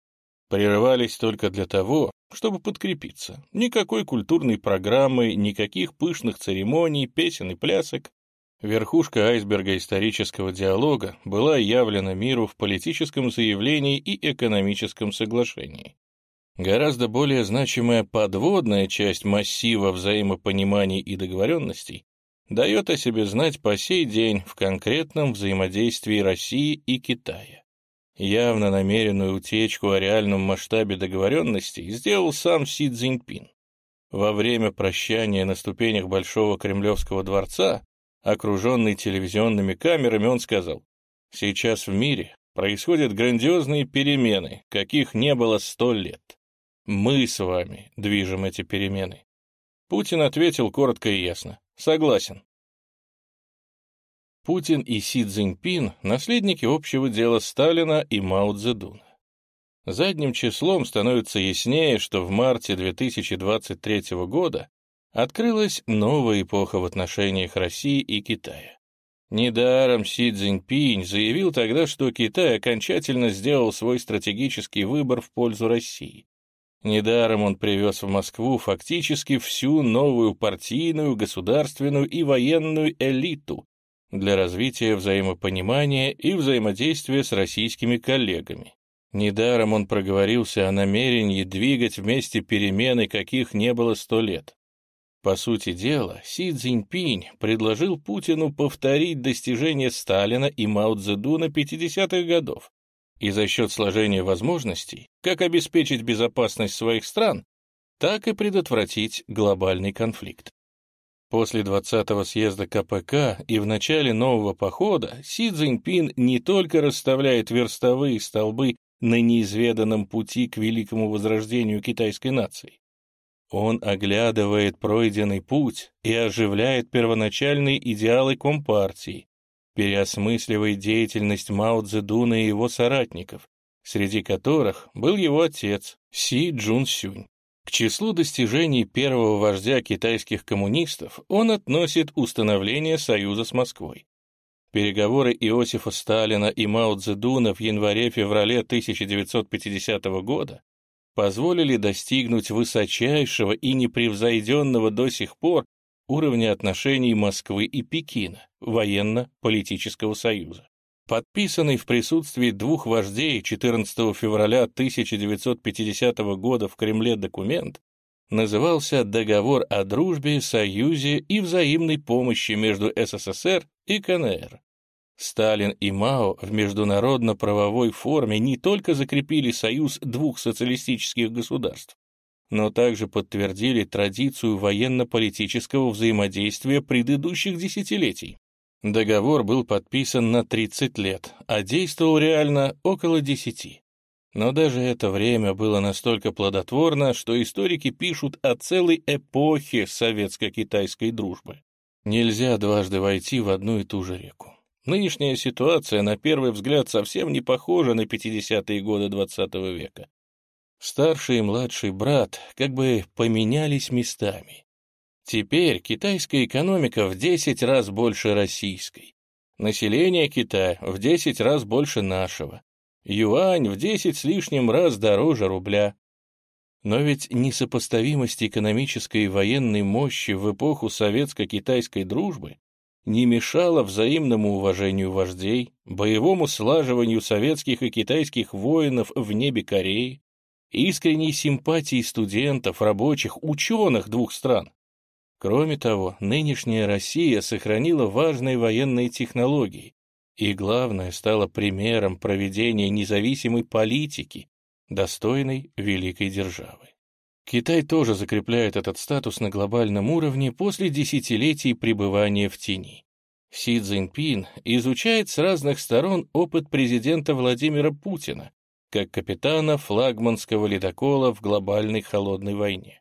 Прерывались только для того, чтобы подкрепиться. Никакой культурной программы, никаких пышных церемоний, песен и плясок. Верхушка айсберга исторического диалога была явлена миру в политическом заявлении и экономическом соглашении. Гораздо более значимая подводная часть массива взаимопониманий и договоренностей дает о себе знать по сей день в конкретном взаимодействии России и Китая. Явно намеренную утечку о реальном масштабе договоренностей сделал сам Си Цзиньпин. Во время прощания на ступенях Большого Кремлевского дворца, окруженный телевизионными камерами, он сказал, «Сейчас в мире происходят грандиозные перемены, каких не было сто лет. Мы с вами движем эти перемены». Путин ответил коротко и ясно, «Согласен». Путин и Си Цзиньпин — наследники общего дела Сталина и Мао Цзэдуна. Задним числом становится яснее, что в марте 2023 года открылась новая эпоха в отношениях России и Китая. Недаром Си Цзиньпинь заявил тогда, что Китай окончательно сделал свой стратегический выбор в пользу России. Недаром он привез в Москву фактически всю новую партийную, государственную и военную элиту для развития взаимопонимания и взаимодействия с российскими коллегами. Недаром он проговорился о намерении двигать вместе перемены, каких не было сто лет. По сути дела, Си Цзиньпинь предложил Путину повторить достижения Сталина и Мао Цзэдуна 50-х годов и за счет сложения возможностей как обеспечить безопасность своих стран, так и предотвратить глобальный конфликт. После 20-го съезда КПК и в начале нового похода Си Цзиньпин не только расставляет верстовые столбы на неизведанном пути к великому возрождению китайской нации. Он оглядывает пройденный путь и оживляет первоначальные идеалы Компартии, переосмысливает деятельность Мао Цзэдуна и его соратников, среди которых был его отец Си Джун Сюнь. К числу достижений первого вождя китайских коммунистов он относит установление союза с Москвой. Переговоры Иосифа Сталина и Мао Цзэдуна в январе-феврале 1950 года позволили достигнуть высочайшего и непревзойденного до сих пор уровня отношений Москвы и Пекина, военно-политического союза. Подписанный в присутствии двух вождей 14 февраля 1950 года в Кремле документ назывался «Договор о дружбе, союзе и взаимной помощи между СССР и КНР». Сталин и Мао в международно-правовой форме не только закрепили союз двух социалистических государств, но также подтвердили традицию военно-политического взаимодействия предыдущих десятилетий. Договор был подписан на 30 лет, а действовал реально около 10. Но даже это время было настолько плодотворно, что историки пишут о целой эпохе советско-китайской дружбы. Нельзя дважды войти в одну и ту же реку. Нынешняя ситуация, на первый взгляд, совсем не похожа на 50-е годы XX -го века. Старший и младший брат как бы поменялись местами. Теперь китайская экономика в 10 раз больше российской. Население Китая в 10 раз больше нашего. Юань в 10 с лишним раз дороже рубля. Но ведь несопоставимость экономической и военной мощи в эпоху советско-китайской дружбы не мешало взаимному уважению вождей, боевому слаживанию советских и китайских воинов в небе Кореи, искренней симпатии студентов, рабочих, ученых двух стран. Кроме того, нынешняя Россия сохранила важные военные технологии и, главное, стала примером проведения независимой политики, достойной великой державы. Китай тоже закрепляет этот статус на глобальном уровне после десятилетий пребывания в тени. Си Цзиньпин изучает с разных сторон опыт президента Владимира Путина как капитана флагманского ледокола в глобальной холодной войне.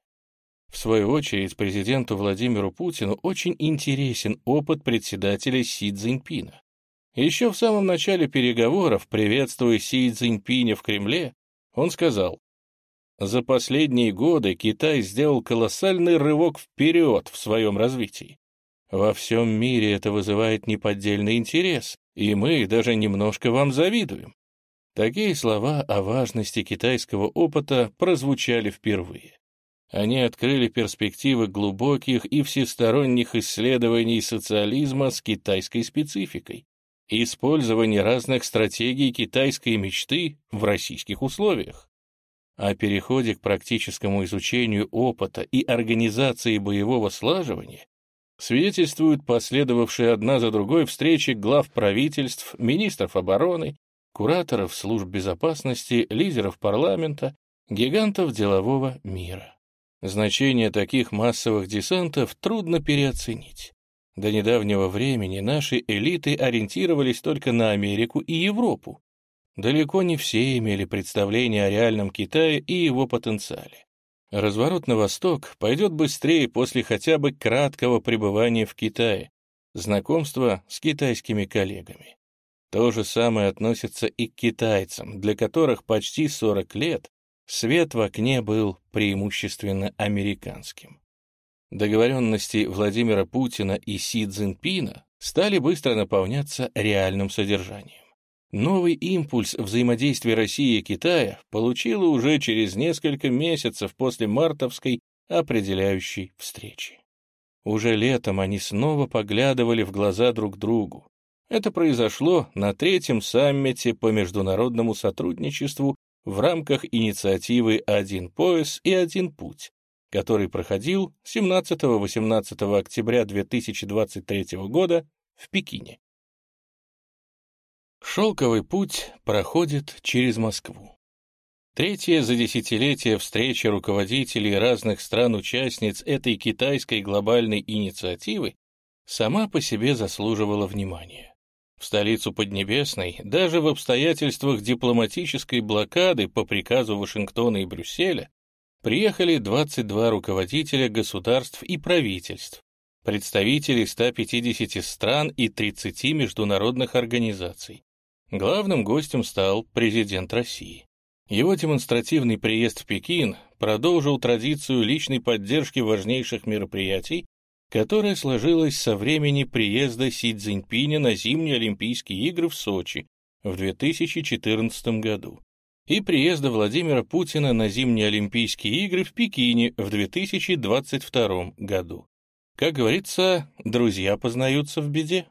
В свою очередь, президенту Владимиру Путину очень интересен опыт председателя Си Цзиньпина. Еще в самом начале переговоров, приветствуя Си Цзиньпиня в Кремле, он сказал, за последние годы Китай сделал колоссальный рывок вперед в своем развитии. Во всем мире это вызывает неподдельный интерес, и мы даже немножко вам завидуем. Такие слова о важности китайского опыта прозвучали впервые. Они открыли перспективы глубоких и всесторонних исследований социализма с китайской спецификой, использование разных стратегий китайской мечты в российских условиях. О переходе к практическому изучению опыта и организации боевого слаживания свидетельствуют последовавшие одна за другой встречи глав правительств, министров обороны, кураторов служб безопасности, лидеров парламента, гигантов делового мира. Значение таких массовых десантов трудно переоценить. До недавнего времени наши элиты ориентировались только на Америку и Европу. Далеко не все имели представление о реальном Китае и его потенциале. Разворот на восток пойдет быстрее после хотя бы краткого пребывания в Китае, знакомства с китайскими коллегами. То же самое относится и к китайцам, для которых почти 40 лет свет в окне был преимущественно американским. Договоренности Владимира Путина и Си Цзиньпина стали быстро наполняться реальным содержанием. Новый импульс взаимодействия России и Китая получила уже через несколько месяцев после мартовской определяющей встречи. Уже летом они снова поглядывали в глаза друг другу. Это произошло на третьем саммите по международному сотрудничеству в рамках инициативы «Один пояс и один путь», который проходил 17-18 октября 2023 года в Пекине. Шелковый путь проходит через Москву. Третья за десятилетие встреча руководителей разных стран-участниц этой китайской глобальной инициативы сама по себе заслуживала внимания. В столицу Поднебесной, даже в обстоятельствах дипломатической блокады по приказу Вашингтона и Брюсселя, приехали 22 руководителя государств и правительств, представители 150 стран и 30 международных организаций, Главным гостем стал президент России. Его демонстративный приезд в Пекин продолжил традицию личной поддержки важнейших мероприятий, которая сложилась со времени приезда Си Цзиньпиня на зимние Олимпийские игры в Сочи в 2014 году и приезда Владимира Путина на зимние Олимпийские игры в Пекине в 2022 году. Как говорится, друзья познаются в беде.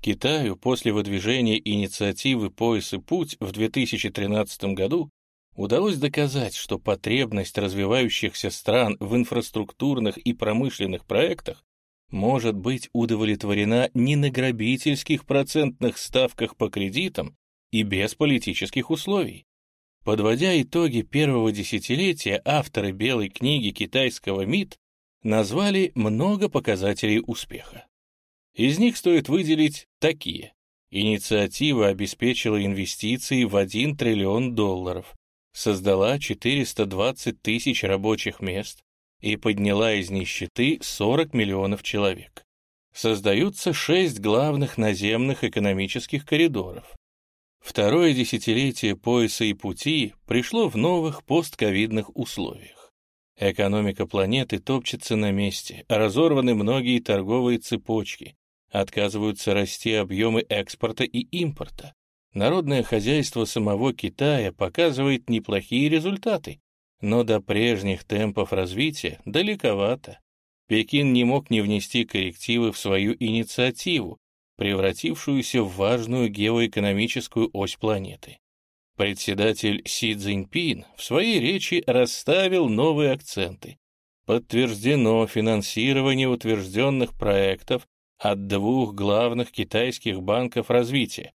Китаю после выдвижения инициативы «Пояс и путь» в 2013 году удалось доказать, что потребность развивающихся стран в инфраструктурных и промышленных проектах может быть удовлетворена не на грабительских процентных ставках по кредитам и без политических условий. Подводя итоги первого десятилетия, авторы Белой книги китайского МИД назвали много показателей успеха. Из них стоит выделить такие. Инициатива обеспечила инвестиции в 1 триллион долларов, создала 420 тысяч рабочих мест и подняла из нищеты 40 миллионов человек. Создаются шесть главных наземных экономических коридоров. Второе десятилетие пояса и пути пришло в новых постковидных условиях. Экономика планеты топчется на месте, разорваны многие торговые цепочки, Отказываются расти объемы экспорта и импорта. Народное хозяйство самого Китая показывает неплохие результаты, но до прежних темпов развития далековато. Пекин не мог не внести коррективы в свою инициативу, превратившуюся в важную геоэкономическую ось планеты. Председатель Си Цзиньпин в своей речи расставил новые акценты. Подтверждено финансирование утвержденных проектов от двух главных китайских банков развития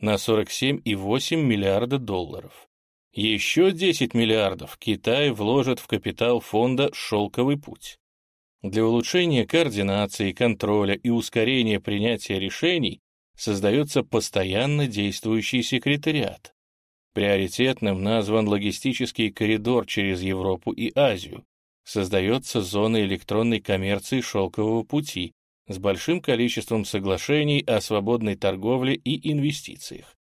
на 47,8 миллиарда долларов. Еще 10 миллиардов Китай вложит в капитал фонда «Шелковый путь». Для улучшения координации, контроля и ускорения принятия решений создается постоянно действующий секретариат. Приоритетным назван логистический коридор через Европу и Азию. Создается зона электронной коммерции шелкового пути, с большим количеством соглашений о свободной торговле и инвестициях.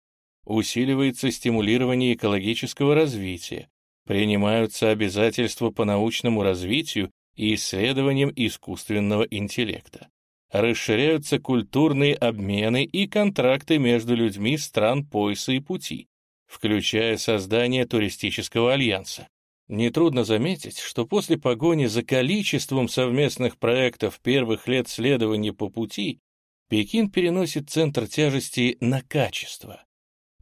Усиливается стимулирование экологического развития, принимаются обязательства по научному развитию и исследованиям искусственного интеллекта. Расширяются культурные обмены и контракты между людьми стран пояса и пути, включая создание туристического альянса. Нетрудно заметить, что после погони за количеством совместных проектов первых лет следования по пути Пекин переносит центр тяжести на качество.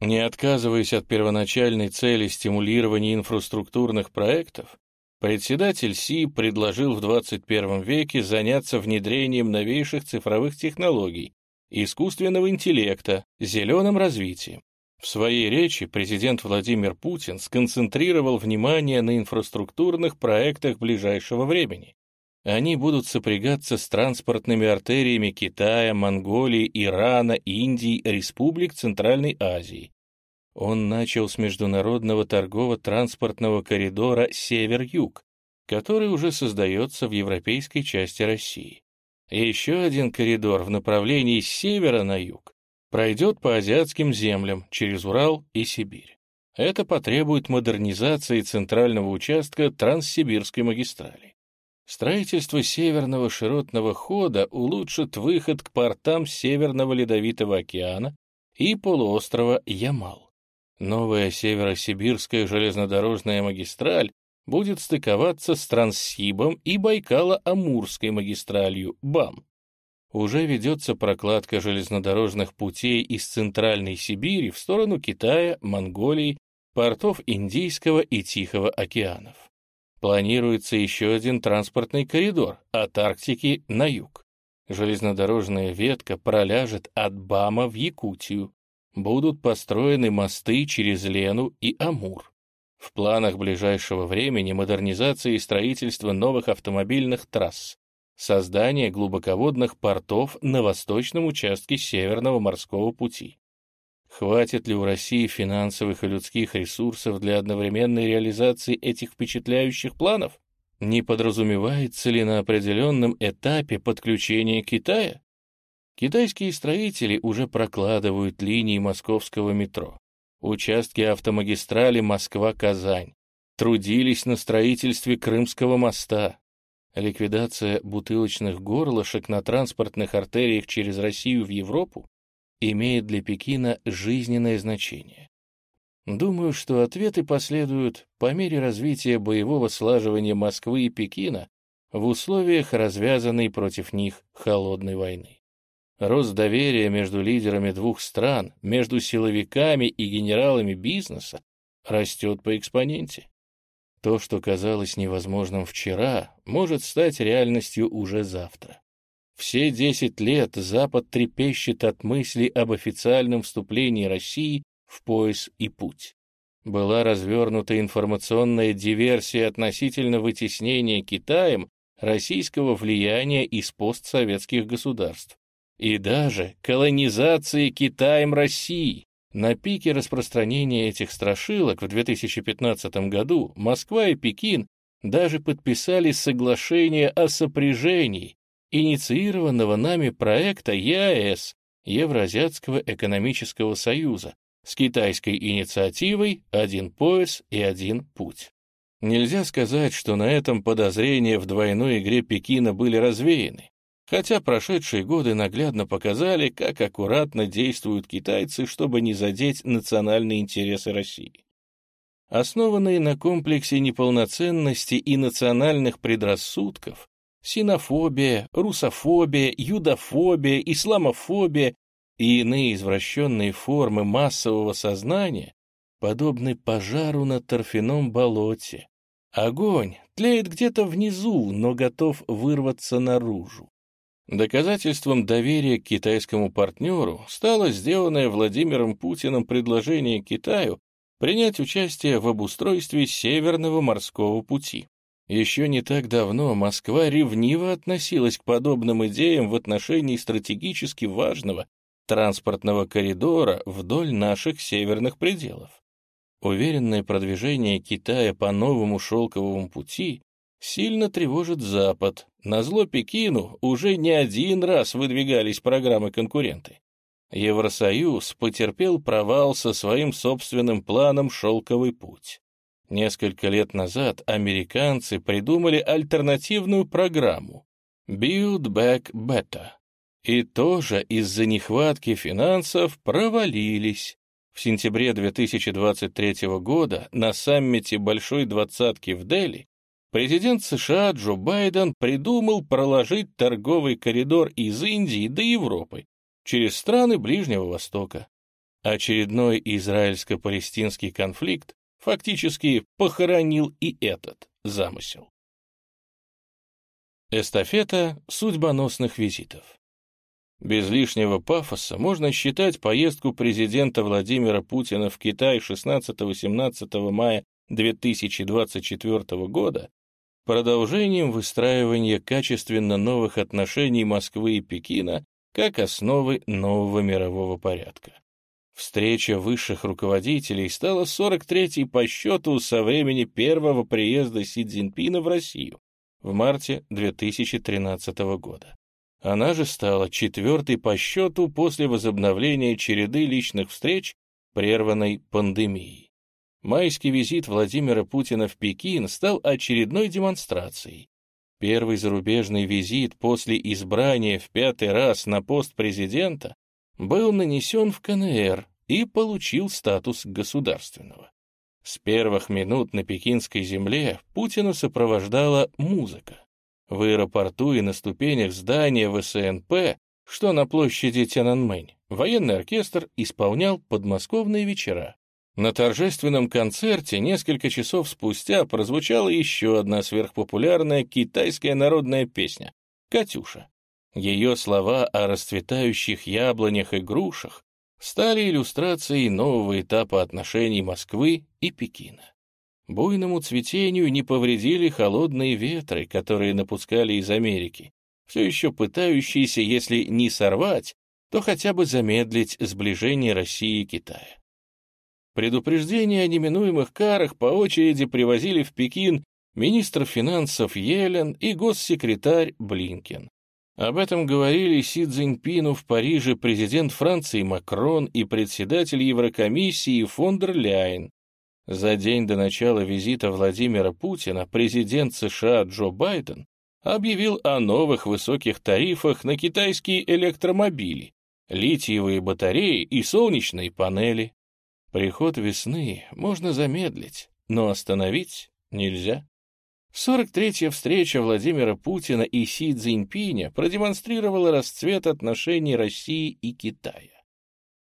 Не отказываясь от первоначальной цели стимулирования инфраструктурных проектов, Председатель Си предложил в 21 веке заняться внедрением новейших цифровых технологий, искусственного интеллекта, зеленым развитием. В своей речи президент Владимир Путин сконцентрировал внимание на инфраструктурных проектах ближайшего времени. Они будут сопрягаться с транспортными артериями Китая, Монголии, Ирана, Индии, республик Центральной Азии. Он начал с международного торгово-транспортного коридора «Север-Юг», который уже создается в европейской части России. Еще один коридор в направлении с севера на юг пройдет по азиатским землям через Урал и Сибирь. Это потребует модернизации центрального участка Транссибирской магистрали. Строительство Северного широтного хода улучшит выход к портам Северного Ледовитого океана и полуострова Ямал. Новая Северо-Сибирская железнодорожная магистраль будет стыковаться с Транссибом и Байкало-Амурской магистралью БАМ. Уже ведется прокладка железнодорожных путей из Центральной Сибири в сторону Китая, Монголии, портов Индийского и Тихого океанов. Планируется еще один транспортный коридор от Арктики на юг. Железнодорожная ветка проляжет от Бама в Якутию. Будут построены мосты через Лену и Амур. В планах ближайшего времени модернизация и строительство новых автомобильных трасс, создание глубоководных портов на восточном участке Северного морского пути. Хватит ли у России финансовых и людских ресурсов для одновременной реализации этих впечатляющих планов? Не подразумевается ли на определенном этапе подключение Китая? Китайские строители уже прокладывают линии московского метро участки автомагистрали Москва-Казань, трудились на строительстве Крымского моста. Ликвидация бутылочных горлышек на транспортных артериях через Россию в Европу имеет для Пекина жизненное значение. Думаю, что ответы последуют по мере развития боевого слаживания Москвы и Пекина в условиях развязанной против них холодной войны. Рост доверия между лидерами двух стран, между силовиками и генералами бизнеса растет по экспоненте. То, что казалось невозможным вчера, может стать реальностью уже завтра. Все десять лет Запад трепещет от мысли об официальном вступлении России в пояс и путь. Была развернута информационная диверсия относительно вытеснения Китаем российского влияния из постсоветских государств и даже колонизации Китаем России. На пике распространения этих страшилок в 2015 году Москва и Пекин даже подписали соглашение о сопряжении инициированного нами проекта ЕАЭС, Евроазиатского экономического союза, с китайской инициативой «Один пояс и один путь». Нельзя сказать, что на этом подозрения в двойной игре Пекина были развеяны хотя прошедшие годы наглядно показали, как аккуратно действуют китайцы, чтобы не задеть национальные интересы России. Основанные на комплексе неполноценности и национальных предрассудков, синофобия, русофобия, юдофобия, исламофобия и иные извращенные формы массового сознания подобны пожару на торфяном болоте. Огонь тлеет где-то внизу, но готов вырваться наружу. Доказательством доверия к китайскому партнеру стало сделанное Владимиром Путиным предложение Китаю принять участие в обустройстве Северного морского пути. Еще не так давно Москва ревниво относилась к подобным идеям в отношении стратегически важного транспортного коридора вдоль наших северных пределов. Уверенное продвижение Китая по новому шелковому пути сильно тревожит Запад. На зло Пекину уже не один раз выдвигались программы-конкуренты. Евросоюз потерпел провал со своим собственным планом «Шелковый путь». Несколько лет назад американцы придумали альтернативную программу «Build Back Better» и тоже из-за нехватки финансов провалились. В сентябре 2023 года на саммите Большой Двадцатки в Дели Президент США Джо Байден придумал проложить торговый коридор из Индии до Европы через страны Ближнего Востока. Очередной израильско-палестинский конфликт фактически похоронил и этот. замысел. Эстафета судьбоносных визитов. Без лишнего пафоса можно считать поездку президента Владимира Путина в Китай 16-18 мая 2024 года продолжением выстраивания качественно новых отношений Москвы и Пекина как основы нового мирового порядка. Встреча высших руководителей стала 43-й по счету со времени первого приезда Си Цзиньпина в Россию в марте 2013 года. Она же стала четвертой по счету после возобновления череды личных встреч, прерванной пандемией. Майский визит Владимира Путина в Пекин стал очередной демонстрацией. Первый зарубежный визит после избрания в пятый раз на пост президента был нанесен в КНР и получил статус государственного. С первых минут на пекинской земле Путина сопровождала музыка. В аэропорту и на ступенях здания ВСНП, что на площади Тяньаньмэнь, военный оркестр исполнял подмосковные вечера. На торжественном концерте несколько часов спустя прозвучала еще одна сверхпопулярная китайская народная песня «Катюша». Ее слова о расцветающих яблонях и грушах стали иллюстрацией нового этапа отношений Москвы и Пекина. Буйному цветению не повредили холодные ветры, которые напускали из Америки, все еще пытающиеся, если не сорвать, то хотя бы замедлить сближение России и Китая. Предупреждения о неминуемых карах по очереди привозили в Пекин министр финансов Елен и госсекретарь Блинкен. Об этом говорили Си Цзиньпину в Париже президент Франции Макрон и председатель Еврокомиссии фон дер Ляйн. За день до начала визита Владимира Путина президент США Джо Байден объявил о новых высоких тарифах на китайские электромобили, литиевые батареи и солнечные панели. Приход весны можно замедлить, но остановить нельзя. 43-я встреча Владимира Путина и Си Цзиньпиня продемонстрировала расцвет отношений России и Китая.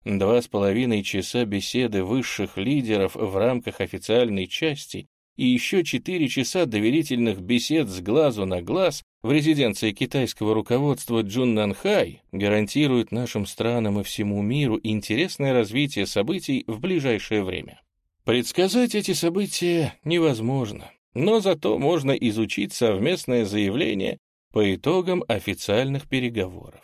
Два с половиной часа беседы высших лидеров в рамках официальной части и еще четыре часа доверительных бесед с глазу на глаз в резиденции китайского руководства Джуннанхай гарантируют нашим странам и всему миру интересное развитие событий в ближайшее время. Предсказать эти события невозможно но зато можно изучить совместное заявление по итогам официальных переговоров.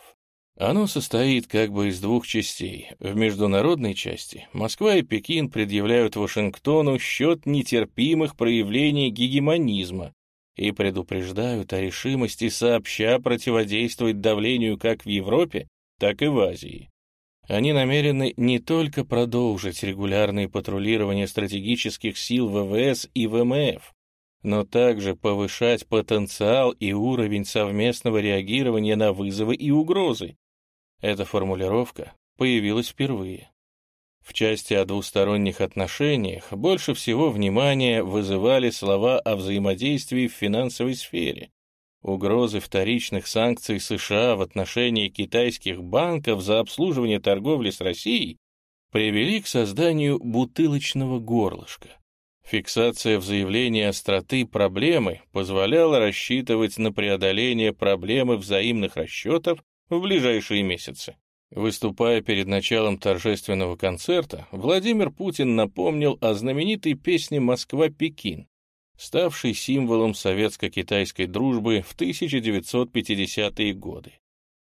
Оно состоит как бы из двух частей. В международной части Москва и Пекин предъявляют Вашингтону счет нетерпимых проявлений гегемонизма и предупреждают о решимости сообща противодействовать давлению как в Европе, так и в Азии. Они намерены не только продолжить регулярные патрулирования стратегических сил ВВС и ВМФ, но также повышать потенциал и уровень совместного реагирования на вызовы и угрозы. Эта формулировка появилась впервые. В части о двусторонних отношениях больше всего внимания вызывали слова о взаимодействии в финансовой сфере. Угрозы вторичных санкций США в отношении китайских банков за обслуживание торговли с Россией привели к созданию бутылочного горлышка. Фиксация в заявлении остроты проблемы позволяла рассчитывать на преодоление проблемы взаимных расчетов в ближайшие месяцы. Выступая перед началом торжественного концерта, Владимир Путин напомнил о знаменитой песне «Москва-Пекин», ставшей символом советско-китайской дружбы в 1950-е годы.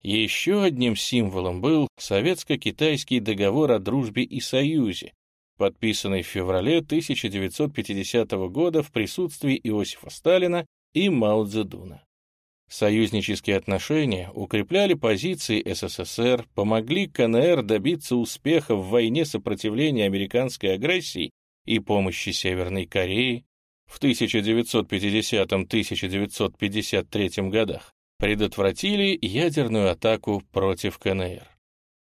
Еще одним символом был советско-китайский договор о дружбе и союзе, подписанный в феврале 1950 года в присутствии Иосифа Сталина и Мао Цзэдуна. Союзнические отношения укрепляли позиции СССР, помогли КНР добиться успеха в войне сопротивления американской агрессии и помощи Северной Корее в 1950-1953 годах, предотвратили ядерную атаку против КНР.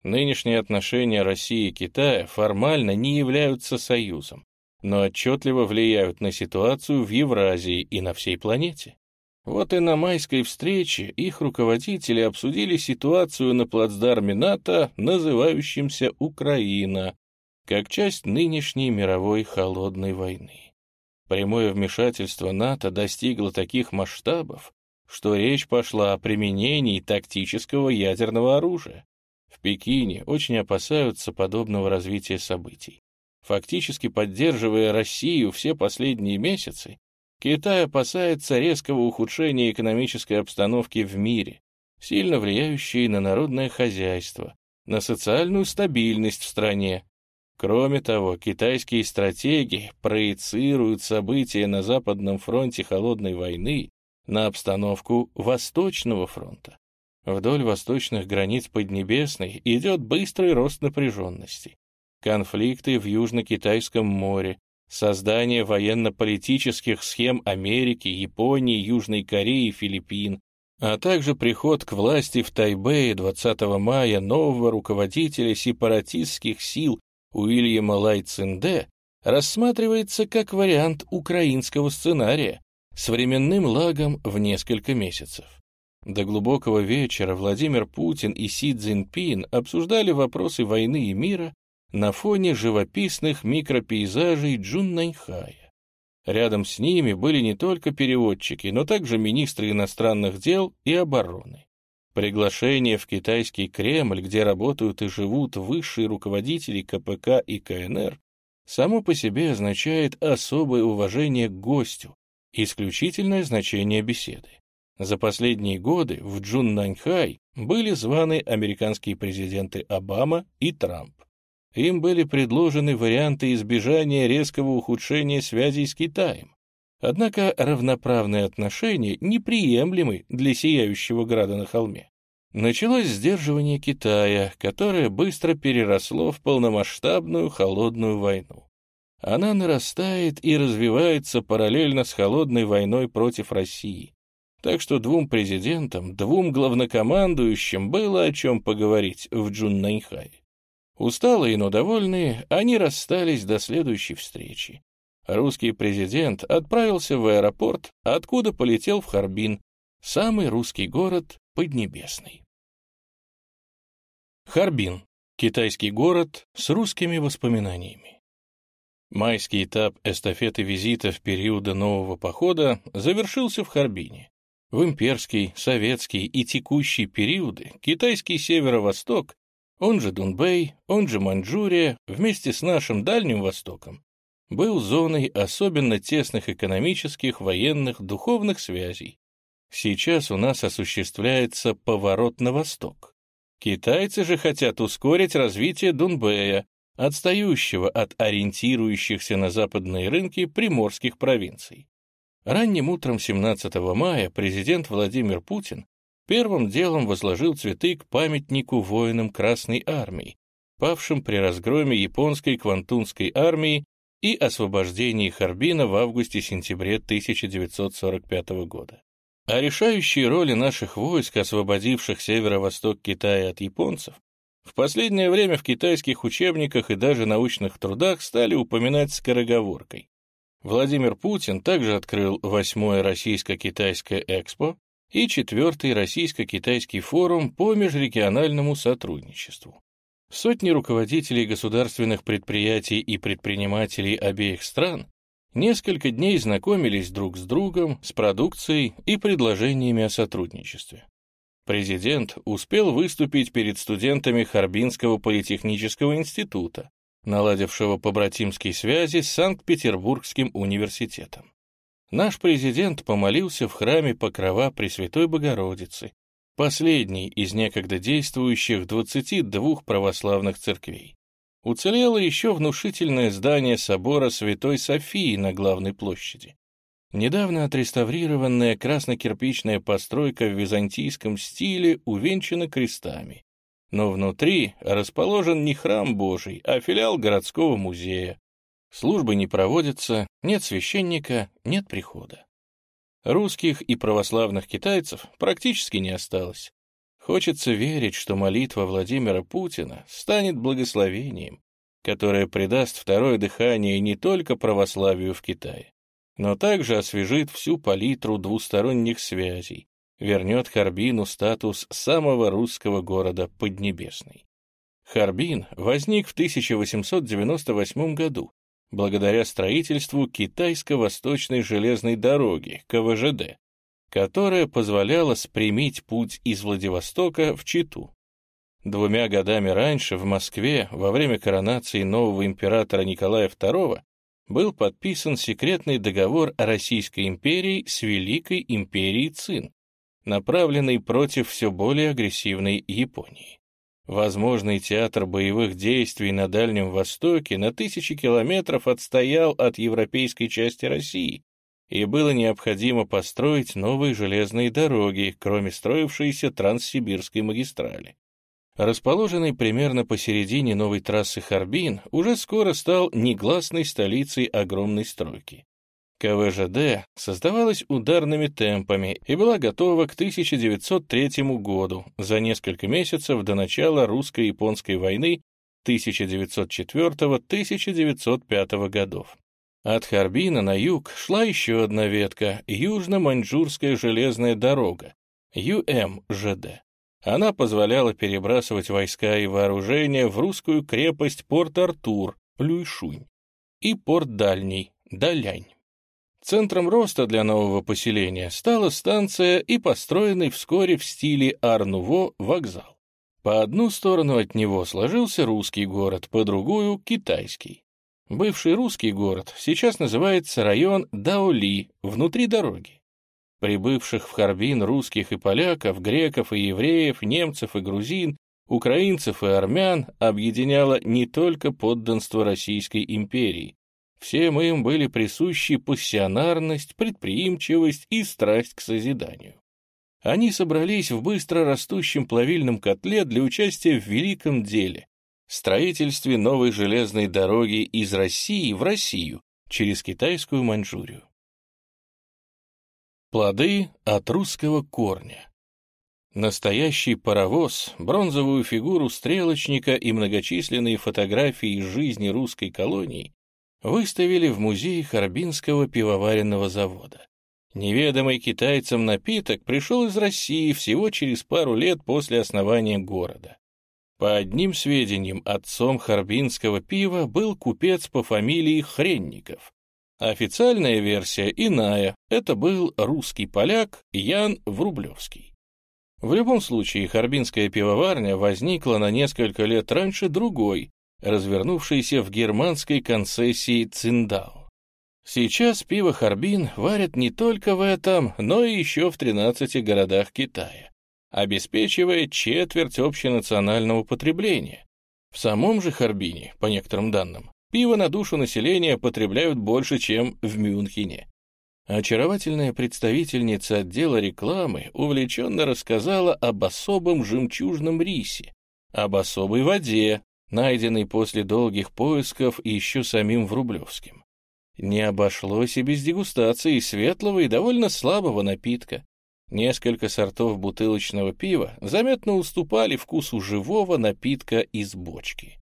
Нынешние отношения России и Китая формально не являются союзом, но отчетливо влияют на ситуацию в Евразии и на всей планете. Вот и на майской встрече их руководители обсудили ситуацию на плацдарме НАТО, называющемся Украина, как часть нынешней мировой холодной войны. Прямое вмешательство НАТО достигло таких масштабов, что речь пошла о применении тактического ядерного оружия. Пекине очень опасаются подобного развития событий. Фактически поддерживая Россию все последние месяцы, Китай опасается резкого ухудшения экономической обстановки в мире, сильно влияющей на народное хозяйство, на социальную стабильность в стране. Кроме того, китайские стратеги проецируют события на Западном фронте Холодной войны на обстановку Восточного фронта. Вдоль восточных границ Поднебесной идет быстрый рост напряженности. Конфликты в Южно-Китайском море, создание военно-политических схем Америки, Японии, Южной Кореи, Филиппин, а также приход к власти в Тайбэе 20 мая нового руководителя сепаратистских сил Уильяма Лай Цинде рассматривается как вариант украинского сценария с временным лагом в несколько месяцев. До глубокого вечера Владимир Путин и Си Цзиньпин обсуждали вопросы войны и мира на фоне живописных микропейзажей Джуннаньхая. Рядом с ними были не только переводчики, но также министры иностранных дел и обороны. Приглашение в китайский Кремль, где работают и живут высшие руководители КПК и КНР, само по себе означает особое уважение к гостю, исключительное значение беседы. За последние годы в Джуннаньхай были званы американские президенты Обама и Трамп. Им были предложены варианты избежания резкого ухудшения связей с Китаем. Однако равноправные отношения неприемлемы для сияющего града на холме. Началось сдерживание Китая, которое быстро переросло в полномасштабную холодную войну. Она нарастает и развивается параллельно с холодной войной против России. Так что двум президентам, двум главнокомандующим было о чем поговорить в Чжуннаньхае. Усталые, но довольные, они расстались до следующей встречи. Русский президент отправился в аэропорт, откуда полетел в Харбин, самый русский город Поднебесной. Харбин — китайский город с русскими воспоминаниями. Майский этап эстафеты визитов периода нового похода завершился в Харбине. В имперский, советский и текущий периоды китайский северо-восток он же Дунбэй, он же Маньчжурия, вместе с нашим Дальним Востоком, был зоной особенно тесных экономических, военных, духовных связей. Сейчас у нас осуществляется поворот на восток. Китайцы же хотят ускорить развитие Дунбэя, отстающего от ориентирующихся на западные рынки приморских провинций. Ранним утром 17 мая президент Владимир Путин первым делом возложил цветы к памятнику воинам Красной Армии, павшим при разгроме японской Квантунской армии и освобождении Харбина в августе-сентябре 1945 года. О решающей роли наших войск, освободивших северо-восток Китая от японцев, в последнее время в китайских учебниках и даже научных трудах стали упоминать скороговоркой. Владимир Путин также открыл восьмое российско-китайское экспо, и четвертый Российско-Китайский форум по межрегиональному сотрудничеству. Сотни руководителей государственных предприятий и предпринимателей обеих стран несколько дней знакомились друг с другом, с продукцией и предложениями о сотрудничестве. Президент успел выступить перед студентами Харбинского политехнического института, наладившего побратимские связи с Санкт-Петербургским университетом наш президент помолился в храме Покрова Пресвятой Богородицы, последней из некогда действующих 22 православных церквей. Уцелело еще внушительное здание собора Святой Софии на главной площади. Недавно отреставрированная красно-кирпичная постройка в византийском стиле увенчана крестами. Но внутри расположен не храм Божий, а филиал городского музея, Службы не проводятся, нет священника, нет прихода. Русских и православных китайцев практически не осталось. Хочется верить, что молитва Владимира Путина станет благословением, которое придаст второе дыхание не только православию в Китае, но также освежит всю палитру двусторонних связей, вернет Харбину статус самого русского города Поднебесный. Харбин возник в 1898 году благодаря строительству Китайско-Восточной железной дороги, КВЖД, которая позволяла спрямить путь из Владивостока в Читу. Двумя годами раньше в Москве во время коронации нового императора Николая II был подписан секретный договор Российской империи с Великой империей Цин, направленный против все более агрессивной Японии. Возможный театр боевых действий на Дальнем Востоке на тысячи километров отстоял от европейской части России, и было необходимо построить новые железные дороги, кроме строившейся Транссибирской магистрали. Расположенный примерно посередине новой трассы Харбин, уже скоро стал негласной столицей огромной стройки. КВЖД создавалась ударными темпами и была готова к 1903 году, за несколько месяцев до начала русско-японской войны 1904-1905 годов. От Харбина на юг шла еще одна ветка — Южно-Маньчжурская железная дорога, ЮМЖД. Она позволяла перебрасывать войска и вооружения в русскую крепость Порт-Артур, Люйшунь, и Порт Дальний, Далянь. Центром роста для нового поселения стала станция и построенный вскоре в стиле Арнуво вокзал. По одну сторону от него сложился русский город, по другую — китайский. Бывший русский город сейчас называется район Даоли, внутри дороги. Прибывших в Харбин русских и поляков, греков и евреев, немцев и грузин, украинцев и армян объединяло не только подданство Российской империи. Всем им были присущи пассионарность, предприимчивость и страсть к созиданию. Они собрались в быстро растущем плавильном котле для участия в великом деле, строительстве новой железной дороги из России в Россию через китайскую Маньчжурию. Плоды от русского корня. Настоящий паровоз, бронзовую фигуру стрелочника и многочисленные фотографии из жизни русской колонии выставили в музее Харбинского пивоваренного завода. Неведомый китайцам напиток пришел из России всего через пару лет после основания города. По одним сведениям, отцом харбинского пива был купец по фамилии Хренников. Официальная версия иная, это был русский поляк Ян Врублевский. В любом случае, харбинская пивоварня возникла на несколько лет раньше другой, развернувшейся в германской концессии Циндао. Сейчас пиво Харбин варят не только в этом, но и еще в 13 городах Китая обеспечивая четверть общенационального потребления. В самом же Харбине, по некоторым данным, пиво на душу населения потребляют больше, чем в Мюнхене. Очаровательная представительница отдела рекламы увлеченно рассказала об особом жемчужном рисе, об особой воде, найденной после долгих поисков еще самим Врублевским. Не обошлось и без дегустации светлого и довольно слабого напитка, Несколько сортов бутылочного пива заметно уступали вкусу живого напитка из бочки.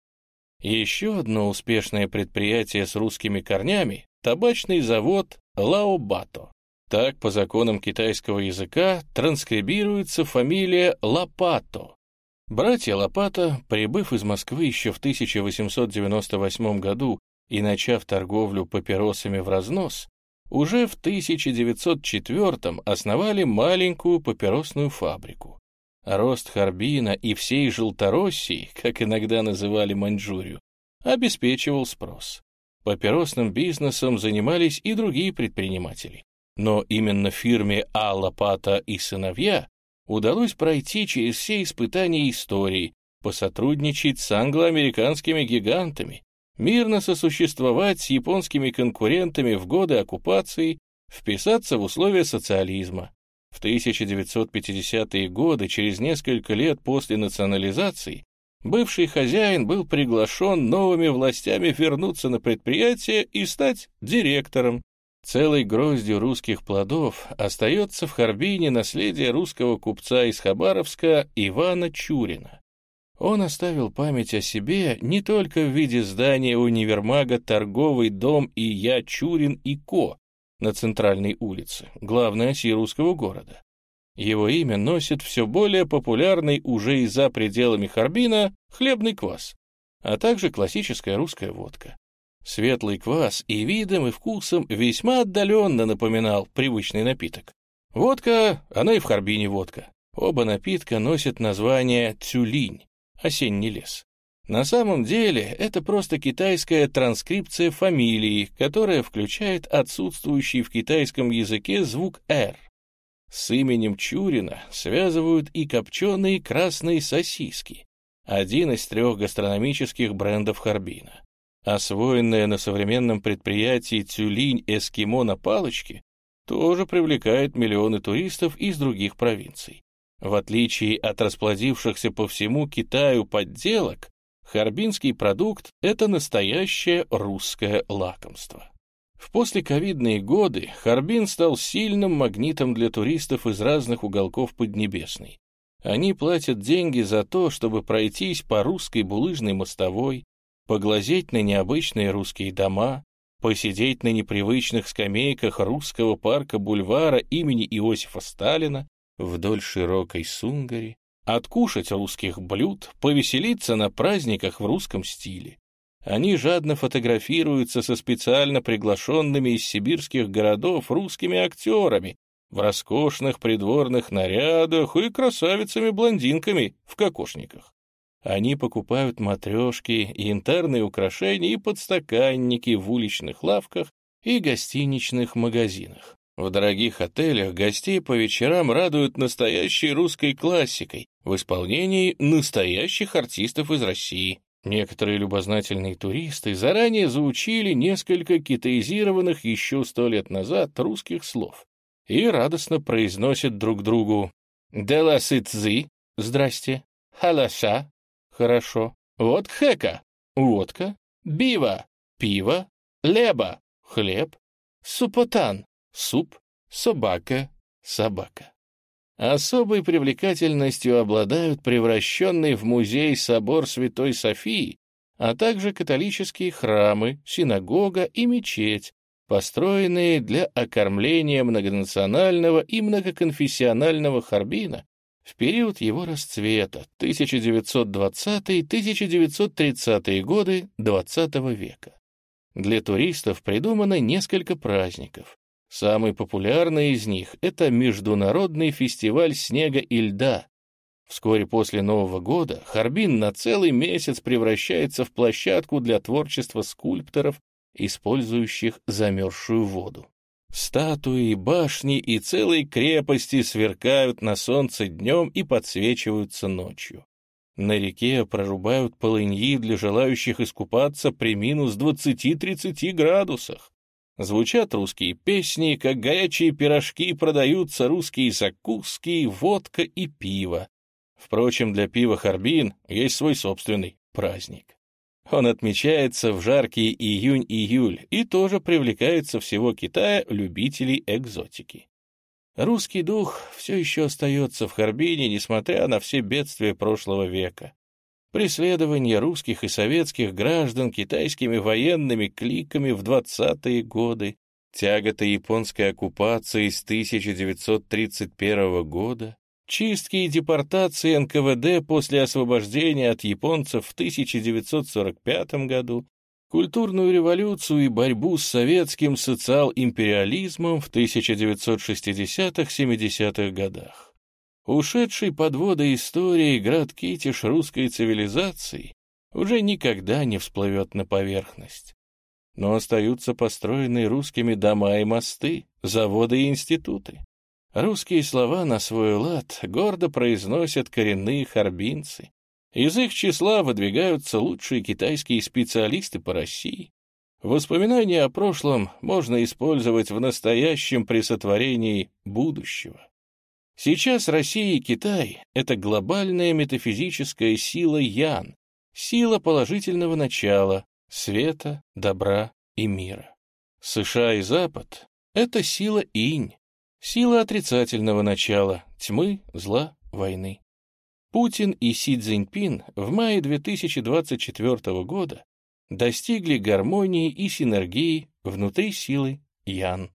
Еще одно успешное предприятие с русскими корнями — табачный завод Лаобато. Так, по законам китайского языка, транскрибируется фамилия Лопато. Братья Лопата, прибыв из Москвы еще в 1898 году и начав торговлю папиросами в разнос, уже в 1904 основали маленькую папиросную фабрику. Рост Харбина и всей Желтороссии, как иногда называли Маньчжурию, обеспечивал спрос. Папиросным бизнесом занимались и другие предприниматели. Но именно фирме Алла Пата и сыновья удалось пройти через все испытания истории, посотрудничать с англо-американскими гигантами, мирно сосуществовать с японскими конкурентами в годы оккупации, вписаться в условия социализма. В 1950-е годы, через несколько лет после национализации, бывший хозяин был приглашен новыми властями вернуться на предприятие и стать директором. Целой гроздью русских плодов остается в Харбине наследие русского купца из Хабаровска Ивана Чурина. Он оставил память о себе не только в виде здания универмага «Торговый дом» и «Я Чурин и Ко» на центральной улице, главной оси русского города. Его имя носит все более популярный уже и за пределами Харбина хлебный квас, а также классическая русская водка. Светлый квас и видом, и вкусом весьма отдаленно напоминал привычный напиток. Водка, она и в Харбине водка. Оба напитка носят название тюлинь, осенний лес. На самом деле это просто китайская транскрипция фамилии, которая включает отсутствующий в китайском языке звук «р». С именем Чурина связывают и копченые красные сосиски, один из трех гастрономических брендов Харбина. Освоенная на современном предприятии тюлинь эскимо на палочке тоже привлекает миллионы туристов из других провинций. В отличие от расплодившихся по всему Китаю подделок, Харбинский продукт — это настоящее русское лакомство. В послековидные годы Харбин стал сильным магнитом для туристов из разных уголков Поднебесной. Они платят деньги за то, чтобы пройтись по русской булыжной мостовой, поглазеть на необычные русские дома, посидеть на непривычных скамейках русского парка-бульвара имени Иосифа Сталина вдоль широкой Сунгари, откушать русских блюд, повеселиться на праздниках в русском стиле. Они жадно фотографируются со специально приглашенными из сибирских городов русскими актерами в роскошных придворных нарядах и красавицами-блондинками в кокошниках. Они покупают матрешки, янтарные украшения и подстаканники в уличных лавках и гостиничных магазинах. В дорогих отелях гостей по вечерам радуют настоящей русской классикой в исполнении настоящих артистов из России. Некоторые любознательные туристы заранее заучили несколько китаизированных еще сто лет назад русских слов и радостно произносят друг другу «Деласыцзы» — «Здрасте», «Халаша» — «Хорошо», «Вот хэка» — «Водка», «Бива» — «Пиво», «Леба» — «Хлеб», «Супотан» суп, собака, собака. Особой привлекательностью обладают превращенный в музей собор Святой Софии, а также католические храмы, синагога и мечеть, построенные для окормления многонационального и многоконфессионального Харбина в период его расцвета 1920-1930-е годы XX -го века. Для туристов придумано несколько праздников, Самый популярный из них — это Международный фестиваль снега и льда. Вскоре после Нового года Харбин на целый месяц превращается в площадку для творчества скульпторов, использующих замерзшую воду. Статуи, башни и целые крепости сверкают на солнце днем и подсвечиваются ночью. На реке прорубают полыньи для желающих искупаться при минус 20-30 градусах. Звучат русские песни, как горячие пирожки продаются русские закуски, водка и пиво. Впрочем, для пива Харбин есть свой собственный праздник. Он отмечается в жаркий июнь-июль и тоже привлекает со всего Китая любителей экзотики. Русский дух все еще остается в Харбине, несмотря на все бедствия прошлого века преследование русских и советских граждан китайскими военными кликами в 20-е годы, тяготы японской оккупации с 1931 года, чистки и депортации НКВД после освобождения от японцев в 1945 году, культурную революцию и борьбу с советским социал-империализмом в 1960-70-х годах. Ушедший под воды истории град Китиш русской цивилизации уже никогда не всплывет на поверхность. Но остаются построенные русскими дома и мосты, заводы и институты. Русские слова на свой лад гордо произносят коренные харбинцы. Из их числа выдвигаются лучшие китайские специалисты по России. Воспоминания о прошлом можно использовать в настоящем при сотворении будущего. Сейчас Россия и Китай — это глобальная метафизическая сила Ян, сила положительного начала, света, добра и мира. США и Запад — это сила Инь, сила отрицательного начала, тьмы, зла, войны. Путин и Си Цзиньпин в мае 2024 года достигли гармонии и синергии внутри силы Ян.